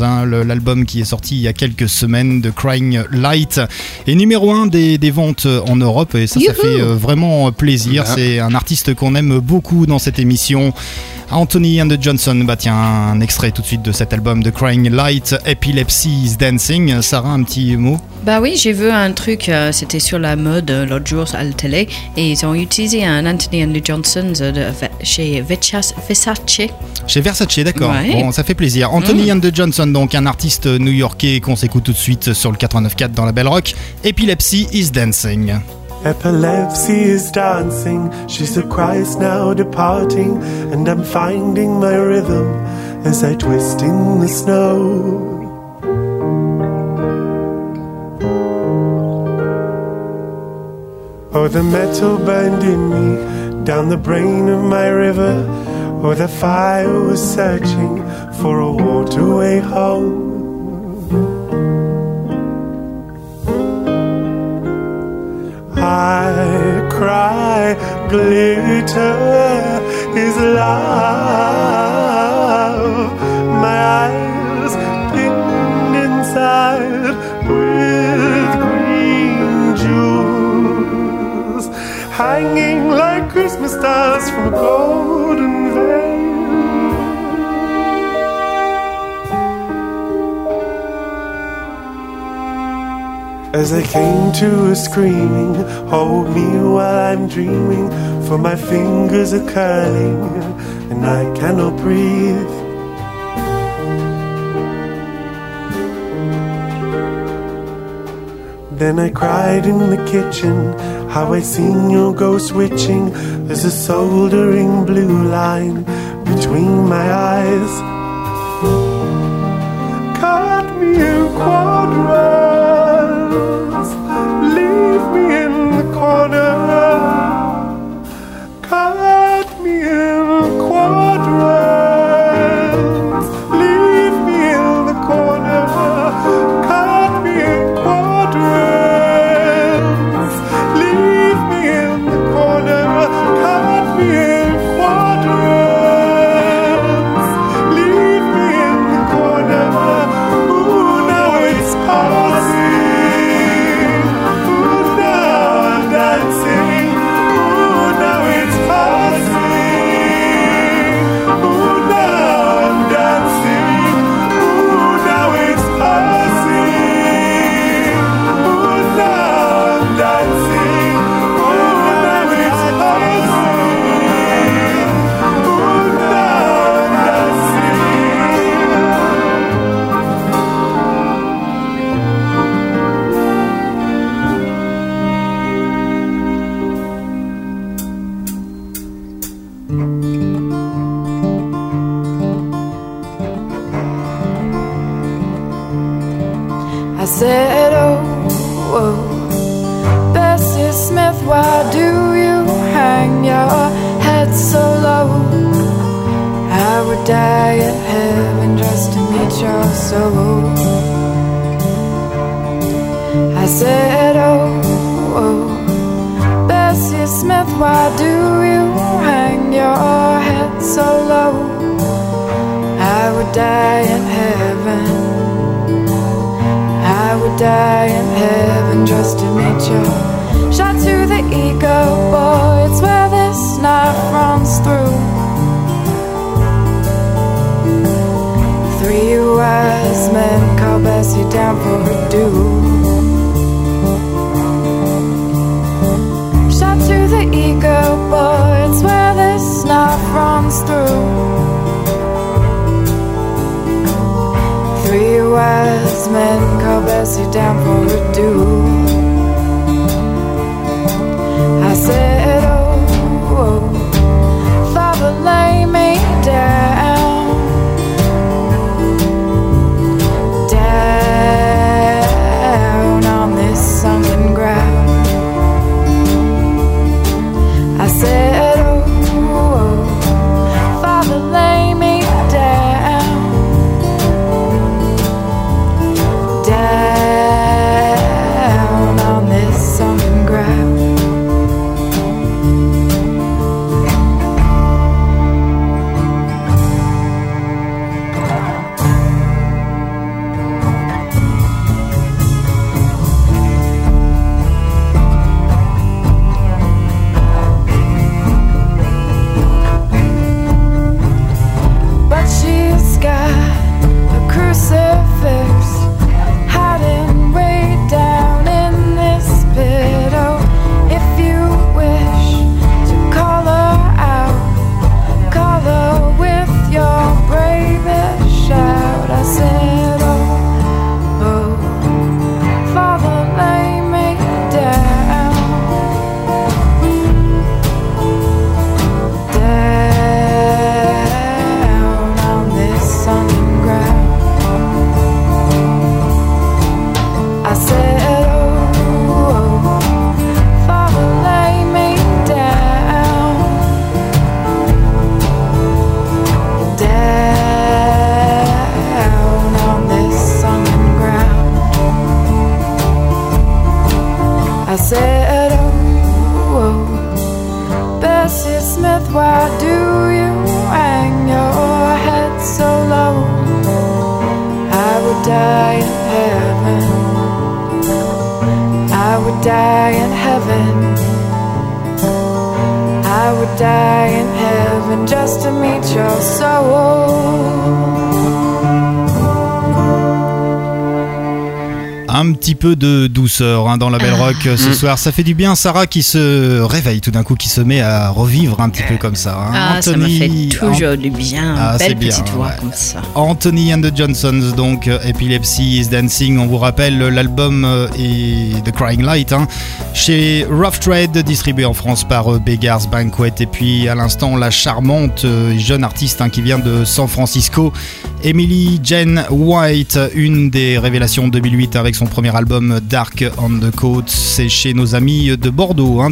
l'album qui est sorti il y a quelques semaines de Crying Light, est numéro un des, des ventes en Europe et ça, ça fait euh, vraiment plaisir. Ah. C'est un artiste qu'on aime beaucoup dans cette émission. Anthony and the Johnson, bah tiens, un extrait tout de suite de cet album de Crying Light, Epilepsy is Dancing. Sarah, un petit mot? Bah oui, j'ai vu un truc, euh, c'était sur la mode euh, l'autre jour à la télé, et ils ont utilisé un Anthony and the Johnsons euh, de- chez Versace. Chez Versace, d'accord. Ouais. Bon, ça fait plaisir. Anthony Mm. and the Johnson, donc un artiste new-yorkais qu'on s'écoute tout de suite sur le 89.4 dans la Belle Rock. Epilepsy is Dancing. Epilepsy is dancing, she's a Christ now departing, and I'm finding my rhythm as I twist in the snow. Oh, the metal burned in me down the brain of my river. Oh, the fire was searching for a waterway home. I cry, glitter is love. My eyes pinned inside with green jewels, hanging like Christmas stars from a golden As I came to a screaming, hold me while I'm dreaming, for my fingers are curling and I cannot breathe. Then I cried in the kitchen, how I seen your ghost switching. There's a soldering blue line between my eyes. I said, oh, oh, Bessie Smith, why do you hang your head so low? I would die in heaven. I would die in heaven just to meet you. Shot to the ego, boy, it's where this knife runs through. businessman called Bessie down for a due. Shot to the ego boards where the knife runs through. Three wise men called Bessie down for a due. I said, Oh, oh Father, lay me down. Peu de douceur hein, dans la belle rock euh, ce Mm. soir. Ça fait du bien. Sarah qui se réveille tout d'un coup, qui se met à revivre un petit peu comme ça. hein. Ah, ça me fait toujours du bien. Ah, Belle bien, petite voix ouais. comme ça. Anthony and the Johnsons, donc euh, Epilepsy is Dancing. On vous rappelle euh, l'album est The Crying Light hein, chez Rough Trade, distribué en France par Beggars Banquet. Et puis à l'instant, la charmante jeune artiste hein, qui vient de San Francisco, Emily Jane White, une des révélations 2008 avec son premier album Dark on the Coast. C'est chez nos amis de Bordeaux, hein,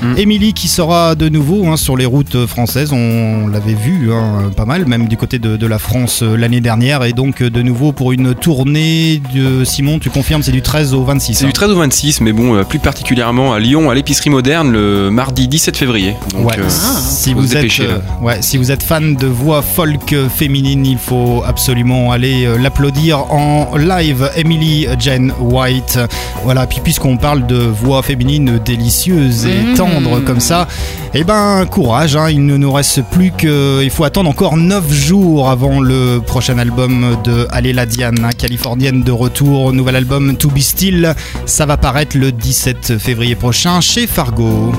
Talitresse. Emily qui sera de nouveau hein, sur les routes françaises, on l'avait vu hein, pas mal, même du côté de, de la France euh, l'année dernière, et donc euh, de nouveau pour une tournée de Simon, tu confirmes, c'est du 13 au 26. C'est du 13 au 26, mais bon, euh, plus particulièrement à Lyon, à l'épicerie moderne, le mardi 17 février. Donc, Ouais, euh, si, vous êtes, dépêcher, là. euh, ouais, si vous êtes fan de voix folk féminine, il faut absolument aller l'applaudir en live, Emily Jane White. Voilà, puis puisqu'on parle de voix féminine délicieuse et tendre comme ça, eh ben courage, hein, il ne nous reste plus que. Il faut attendre encore 9 jours avant le prochain album de Allez la Diane, hein, californienne de retour. Nouvel album To Be Still, ça va paraître le 17 février prochain chez Fargo.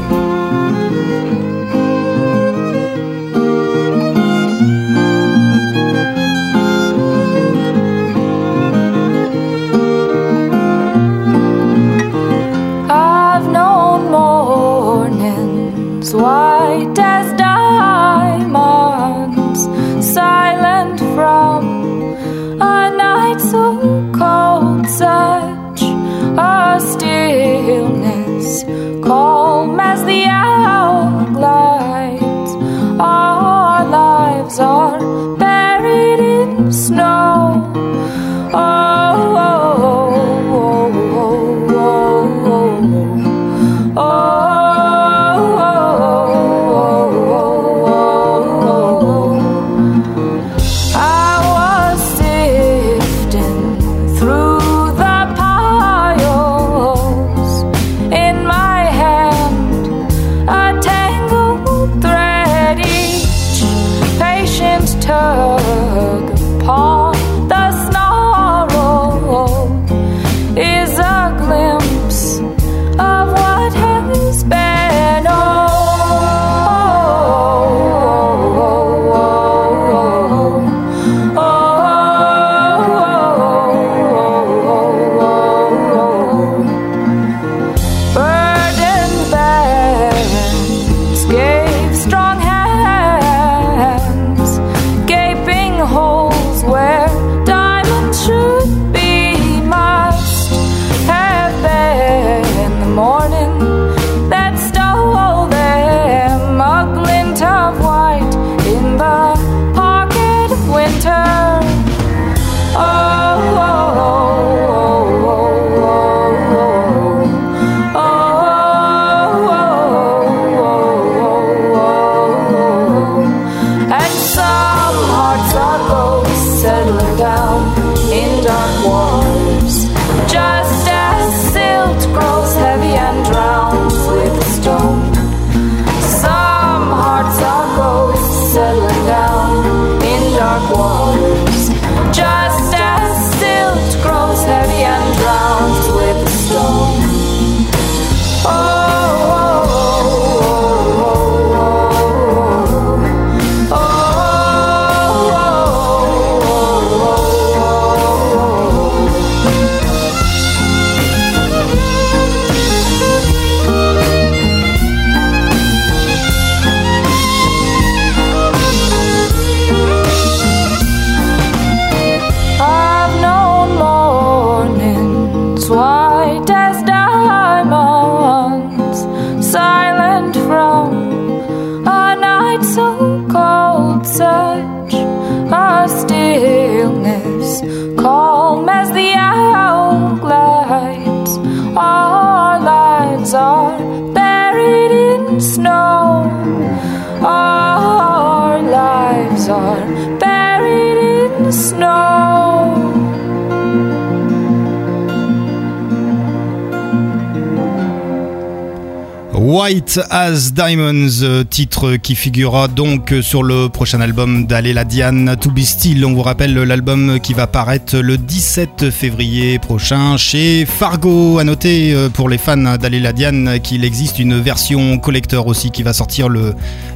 As Diamonds, euh, titre qui figurera donc sur le prochain album d'Aléla Diane, To Be Still. On vous rappelle l'album qui va paraître le 17 février prochain chez Fargo. À noter euh, pour les fans d'Aléla Diane qu'il existe une version collector aussi qui va sortir le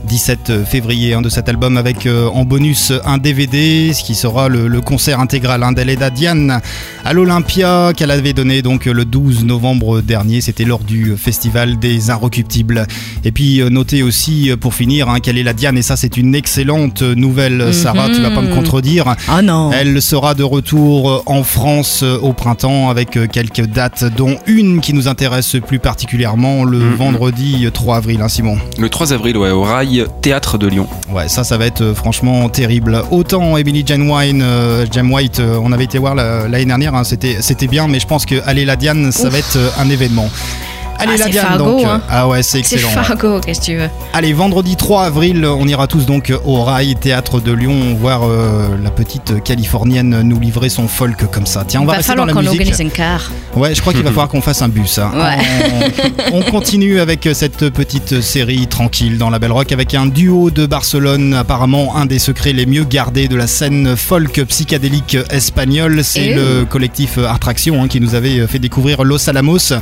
17 février hein, de cet album avec euh, en bonus un DVD, ce qui sera le, le concert intégral hein, d'Aléla Diane à l'Olympia qu'elle avait donné donc le 12 novembre dernier. C'était lors du festival des Inrecuptibles. Et puis euh, notez aussi euh, pour finir hein, qu'elle est la Diane et ça c'est une excellente nouvelle. Sarah, tu vas pas me contredire. Ah non. Elle sera de retour en France au printemps avec quelques dates, dont une qui nous intéresse plus particulièrement le Mhm. vendredi 3 avril, hein, Simon. Le 3 avril, ouais, au Rail Théâtre de Lyon. Ouais, ça, ça va être euh, franchement terrible. Autant Emily Jane Wine, euh, Jane White, euh, on avait été voir la- l'année dernière, hein, c'était c'était bien, mais je pense que Aller la Diane, ça Ouf. va être euh, un événement. Allez Ah, la c'est Diane, Fargo, donc. hein. Ah ouais, c'est C'est excellent. ouais. Fargo, qu'est-ce que tu veux Allez, vendredi 3 avril, on ira tous donc au Rail Théâtre de Lyon voir euh, la petite californienne nous livrer son folk comme ça. Tiens, on Il va va rester dans falloir la qu'on musique. organise un car. Ouais, je crois qu'il va [LAUGHS] falloir qu'on fasse un bus. hein. On, on continue avec cette petite série tranquille dans la Belle Rock avec un duo de Barcelone, apparemment un des secrets les mieux gardés de la scène folk psychédélique espagnole. C'est le collectif Artraction hein, qui nous avait fait découvrir Los Alamos,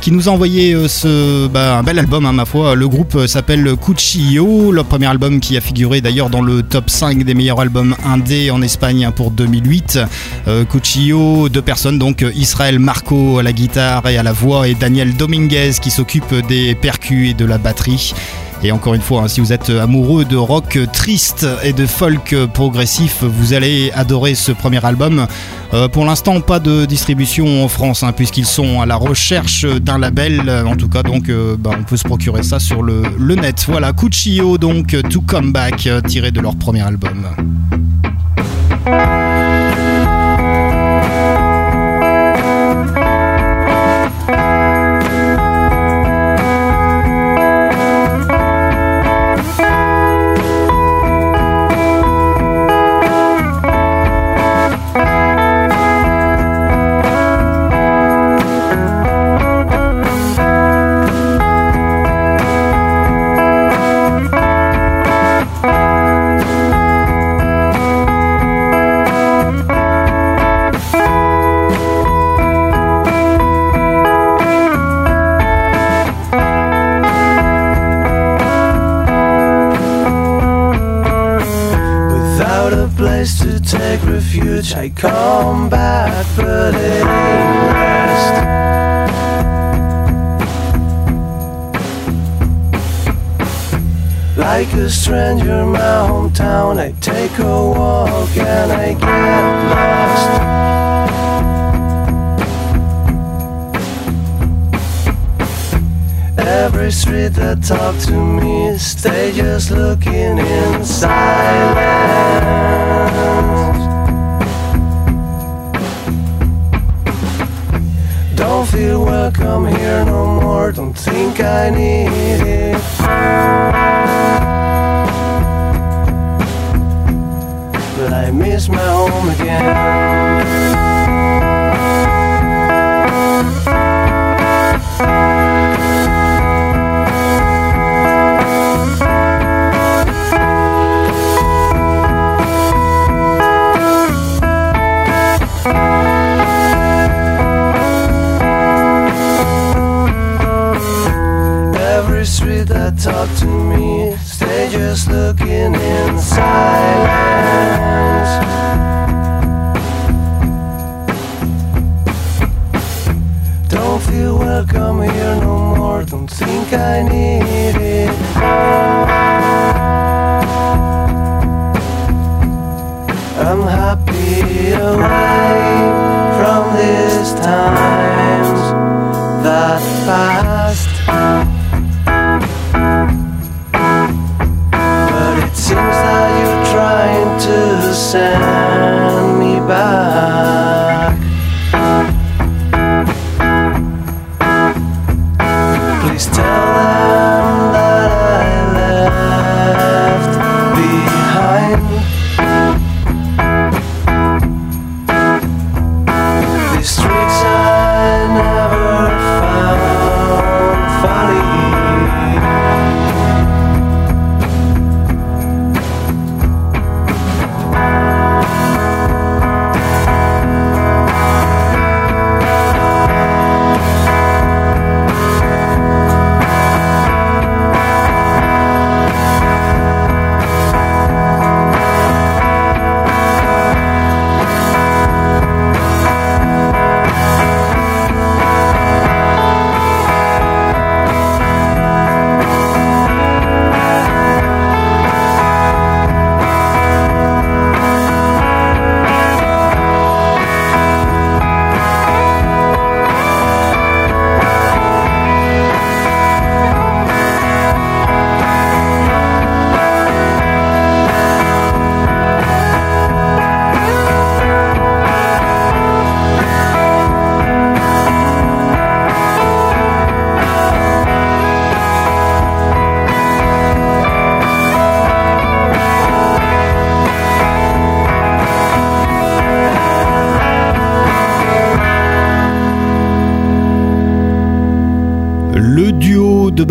qui nous a envoyé euh, bah, un bel album, hein, ma foi. Le groupe euh, s'appelle Cuchillo, le premier album qui a figuré d'ailleurs dans le top 5 des meilleurs albums indés en Espagne hein, pour 2008. Euh, Cuchillo, deux personnes, donc Israël Marco à la guitare et à la voix et Daniel Dominguez qui s'occupe des percus et de la batterie. Et encore une fois, hein, si vous êtes amoureux de rock triste et de folk progressif, vous allez adorer ce premier album. Euh, pour l'instant, pas de distribution en France, hein, puisqu'ils sont à la recherche d'un label. En tout cas, donc, euh, bah, on peut se procurer ça sur le, le net. Voilà, Cuchillo, donc, To Come Back, euh, tiré de leur premier album. Refuge, I come back, but it ain't rest. Like a stranger, in my hometown, I take a walk and I get lost. Every street that talk to me, stay just looking in silence. feel welcome here no more. Don't think I need it. but I miss my home again. I to me. to the sound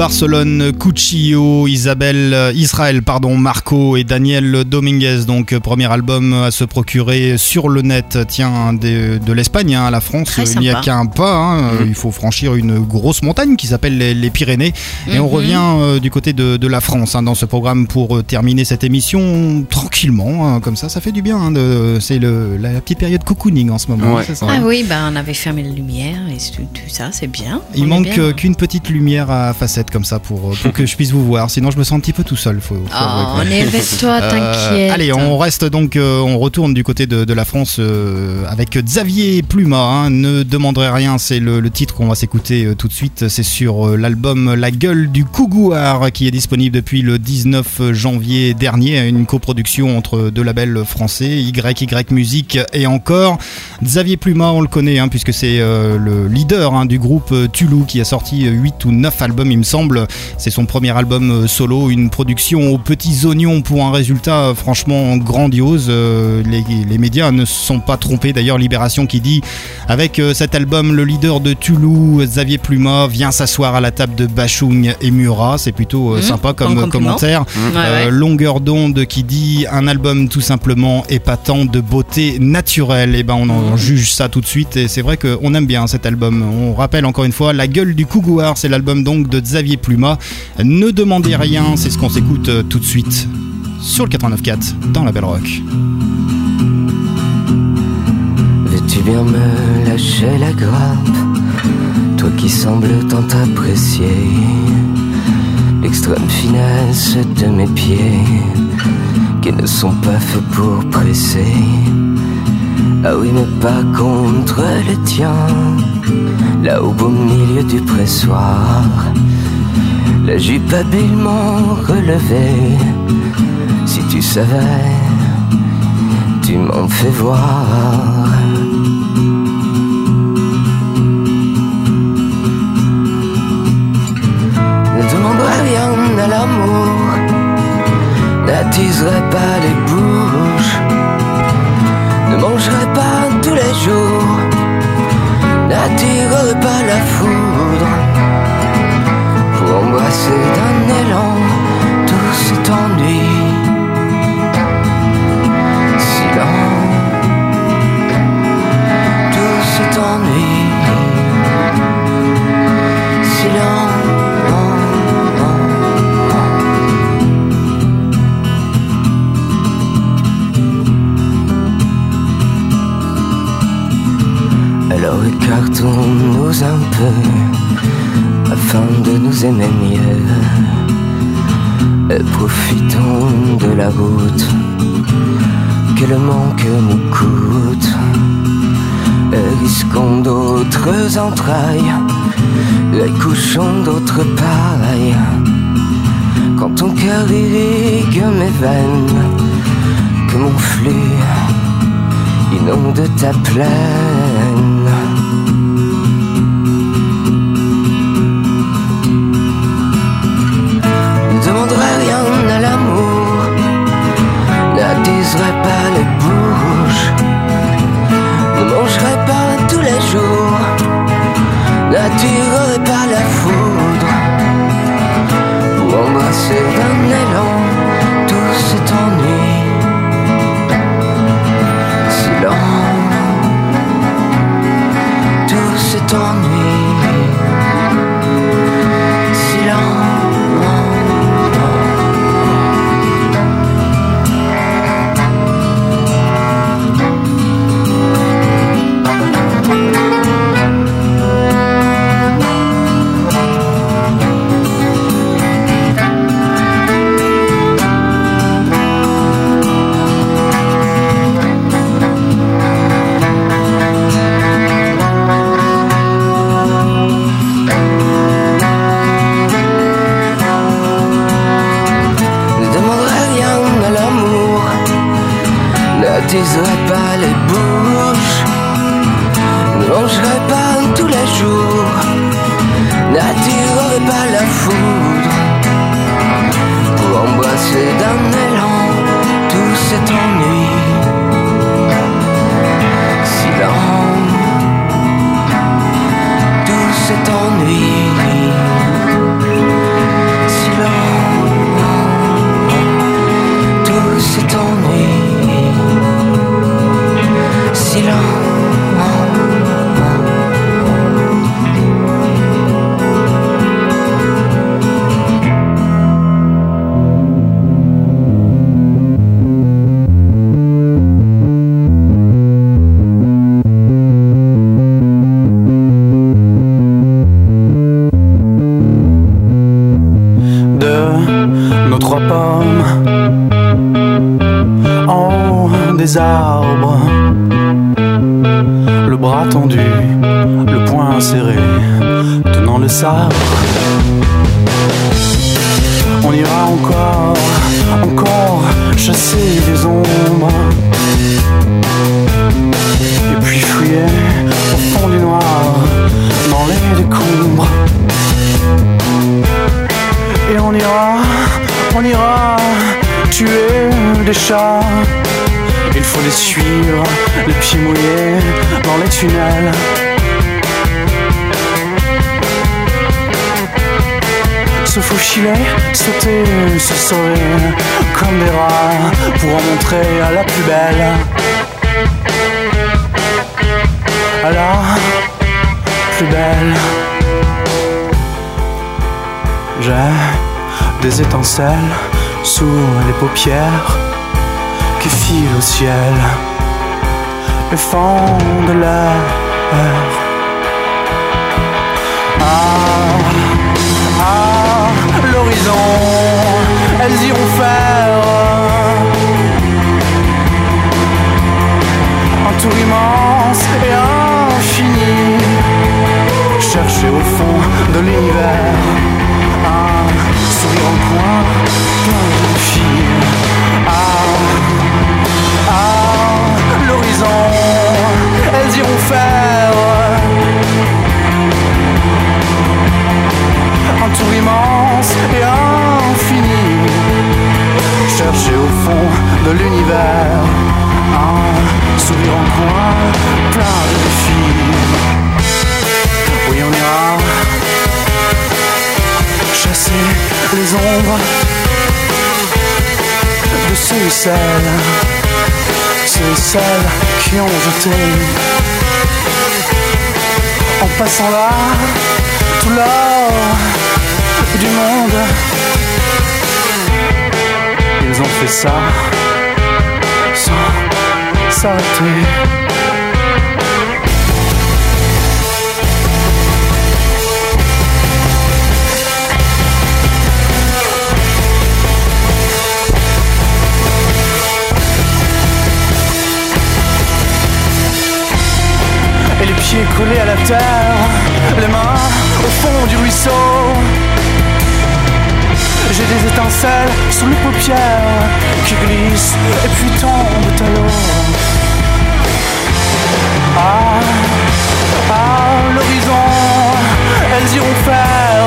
Barcelone, Cuchillo, Isabelle, euh, Israël, pardon, Marco et Daniel Dominguez. Donc, euh, premier album à se procurer sur le net. Tiens, de, de l'Espagne hein, à la France, Très il n'y a qu'un pas. hein. Il faut franchir une grosse montagne qui s'appelle les, les Pyrénées. Et on Mhm. revient euh, du côté de, de la France hein, dans ce programme pour euh, terminer cette émission tranquillement. hein, comme ça, ça fait du bien. C'est le- la, la petite période cocooning en ce moment. Ouais. c'est ça Ah oui, ben on avait fermé la lumière et tout, tout ça, c'est bien. Il On manque euh, qu'une petite lumière à facettes comme ça pour, euh, pour que je puisse vous voir. Sinon, je me sens un petit peu tout seul. Faut, Oh, toi, [LAUGHS] Euh, allez, on reste donc, euh, on retourne du côté de, de la France euh, avec Xavier Pluma. hein. ne demanderez rien, c'est le, le titre qu'on va s'écouter tout de suite. C'est sur l'album La gueule du Cougouard qui est disponible depuis le 19 janvier dernier. Une coproduction entre deux labels français, YY Music et encore. Xavier Pluma, on le connaît hein, puisque c'est euh, le leader hein, du groupe euh, Tulu qui a sorti 8 ou 9 albums, il me semble. C'est son premier album euh, solo, une production aux petits oignons pour un résultat euh, franchement grandiose. Euh, les, les médias ne se sont pas trompés. D'ailleurs, Libération qui dit avec euh, cet album, le leader de Tulu, Xavier Pluma, vient s'asseoir à la table de Bachung et Murat. C'est plutôt euh, Mmh, sympa comme commentaire. Ouais, Euh, ouais. Longueur d'onde qui dit un album tout simplement épatant de beauté naturelle. Et ben on en Mmh. juge ça tout de suite et c'est vrai qu'on aime bien cet album. On rappelle encore une fois La gueule du Cougouard, c'est l'album donc de Xavier Pluma. Ne demandez rien, c'est ce qu'on s'écoute tout de suite sur le 89.4 dans la Belle Rock. Veux-tu bien me lâcher la grappe Toi qui sembles tant apprécier L'extrême finesse de mes pieds Qui ne sont pas faits pour presser Ah oui mais pas contre le tien. Là au beau milieu du pressoir La jupe habilement relevée. Si tu savais tu m'en fais voir. Ne demanderai rien à l'amour, n'attiserai pas les bouches, mangerai pas tous les jours, n'attirerai pas la foudre pour embrasser d'un élan tout cet ennui. Silence, tout cet ennui. Alors écartons-nous un peu afin de nous aimer mieux. Profitons de la route que le manque nous coûte. Risquons d'autres entrailles, et couchons d'autres pareilles. Quand ton cœur irrigue mes veines, que mon flux inonde ta plaine. Étincelles sous les paupières qui filent au ciel et fendent l'air. Ah, ah, l'horizon, elles iront faire un tour immense et infini. Chercher au fond de l'univers un sourire en coin, plein de filles. Ah, ah, l'horizon, elles iront faire un tour immense et infini. Chercher au fond de l'univers un sourire en coin, plein de filles. Oui, on ira chasser les ombres de ceux et celles, ceux et celles qui ont jeté en passant là tout l'or du monde. Ils ont fait ça sans s'arrêter. Pieds collés à la terre, les mains au fond du ruisseau. J'ai des étincelles sous les paupières qui glissent et puis tombent à l'eau. Ah, à l'horizon, elles iront faire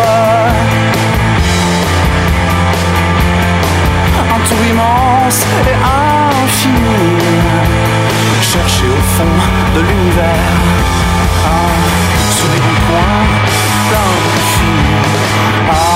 un tour immense et infini. Chercher au fond de l'univers, un sourire en coin, plein de filles. Ah,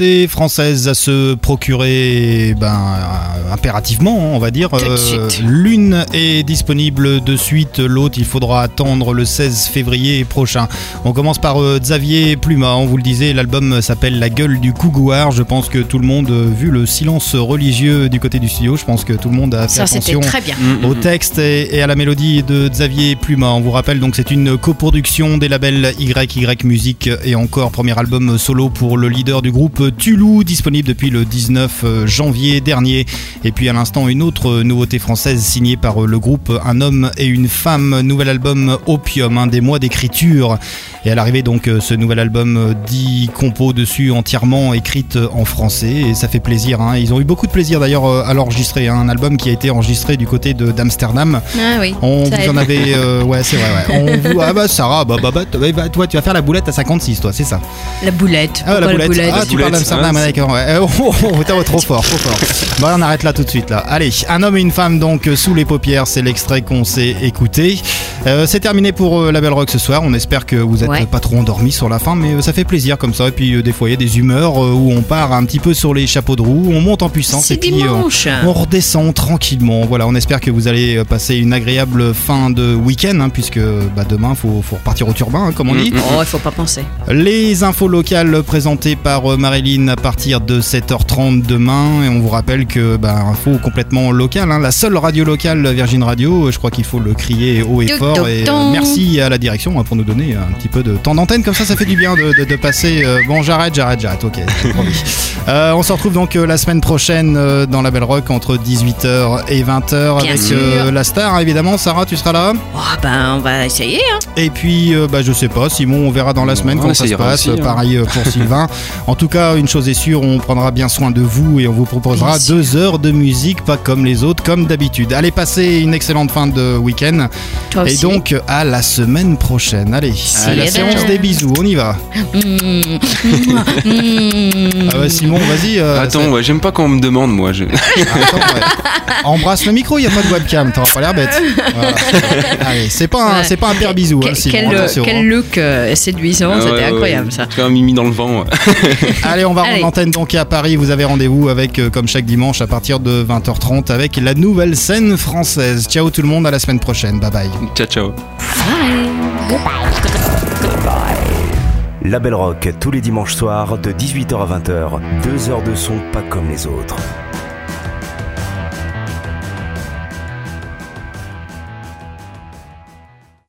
Deux nouveautés françaises à se procurer ben, euh, impérativement, on va dire. Euh. L'une est disponible de suite, l'autre il faudra attendre le 16 février prochain. On commence par euh, Xavier Pluma, on vous le disait, l'album s'appelle La gueule du cougoir. Je pense que tout le monde, vu le silence religieux du côté du studio, je pense que tout le monde a fait Ça, attention très bien. Mm, au texte et, et à la mélodie de Xavier Pluma. On vous rappelle donc c'est une coproduction des labels YY Music et encore premier album solo pour le leader du groupe Tulou disponible depuis le 19 janvier dernier. Et puis à l'instant une autre nouveauté française signée par le groupe Un homme et une femme, nouvel album Opium, un des mois d'écriture. Et à l'arrivée donc ce nouvel album 10 compos dessus entièrement écrites en français et ça fait plaisir. hein. Ils ont eu beaucoup de plaisir d'ailleurs à l'enregistrer. hein. Un album qui a été enregistré du côté d'Amsterdam. Ah oui. On vous aide. en avait. euh, [LAUGHS] ouais, c'est vrai, ouais. On vous- ah bah Sarah, bah, bah, bah, toi tu vas faire la boulette à 56, toi, c'est ça. La boulette. Ah, Pourquoi la boulette Ah, tu parles d'accord, ouais. Euh, [LAUGHS] Oh, oh, oh, trop fort, trop fort. Bon, on arrête là tout de suite, là. Allez, un homme et une femme, donc, euh, sous les paupières, c'est l'extrait qu'on s'est écouté. Euh, c'est terminé pour euh, la Belle Rock ce soir. On espère que vous êtes Ouais. euh, pas trop endormis sur la fin, mais ça fait plaisir comme ça. Et puis, des fois, il y a des humeurs où on part un petit peu sur les chapeaux de roue, on monte en puissance et puis on redescend tranquillement. Voilà, on espère que vous allez passer une agréable fin de week-end, hein, puisque bah, demain, faut, faut repartir au turbin, hein, comme on dit. Oh, il faut pas penser. Les infos locales présentées par euh, À partir de 7h30 demain. Et on vous rappelle que, bah, info complètement locale, hein, la seule radio locale Virgin Radio, je crois qu'il faut le crier haut et fort. Et euh, merci à la direction hein, pour nous donner un petit peu de temps d'antenne, comme ça, ça fait du bien de, de- de passer. euh, bon, j'arrête, j'arrête, j'arrête, ok, promis. [LAUGHS] Euh, on se retrouve donc la semaine prochaine dans la Belle Rock entre 18h et 20h Bien avec sûr. euh, la star, hein, évidemment. Sarah, tu seras là? Oh, ben, on va essayer. Hein. et puis, euh, bah, je sais pas, Simon, on verra dans la semaine On comment ça se passe. aussi. Pareil pour Sylvain. [LAUGHS] En tout cas, une chose est sûre, on prendra bien soin de vous et on vous proposera Bien sûr. deux heures de musique, pas comme les autres, comme d'habitude. Allez, passez une excellente fin de week-end. Toi Et aussi. donc, à la semaine prochaine. Allez, See la you séance des bisous, on y va. Ah bah, Simon, vas-y. euh, Attends, c'est- ouais, j'aime pas quand on me demande, moi. je- Attends, ouais. Embrasse le micro, il n'y a pas de webcam, t'auras pas l'air bête. Voilà. Allez, c'est pas, un- c'est pas un père bisou, hein, Quel, Simon, quel, hein. look euh, séduisant, Ah c'était ouais, ouais, incroyable ça. Fais un mimi dans le vent. ouais. [LAUGHS] [LAUGHS] Allez, on va Allez. rendre l'antenne donc à Paris. Vous avez rendez-vous avec, euh, comme chaque dimanche, à partir de 20h30 avec la nouvelle scène française. Ciao tout le monde, à la semaine prochaine. Bye bye. Ciao, ciao. La Belle Rock tous les dimanches soirs de 18h à 20h. Deux heures de son pas comme les autres.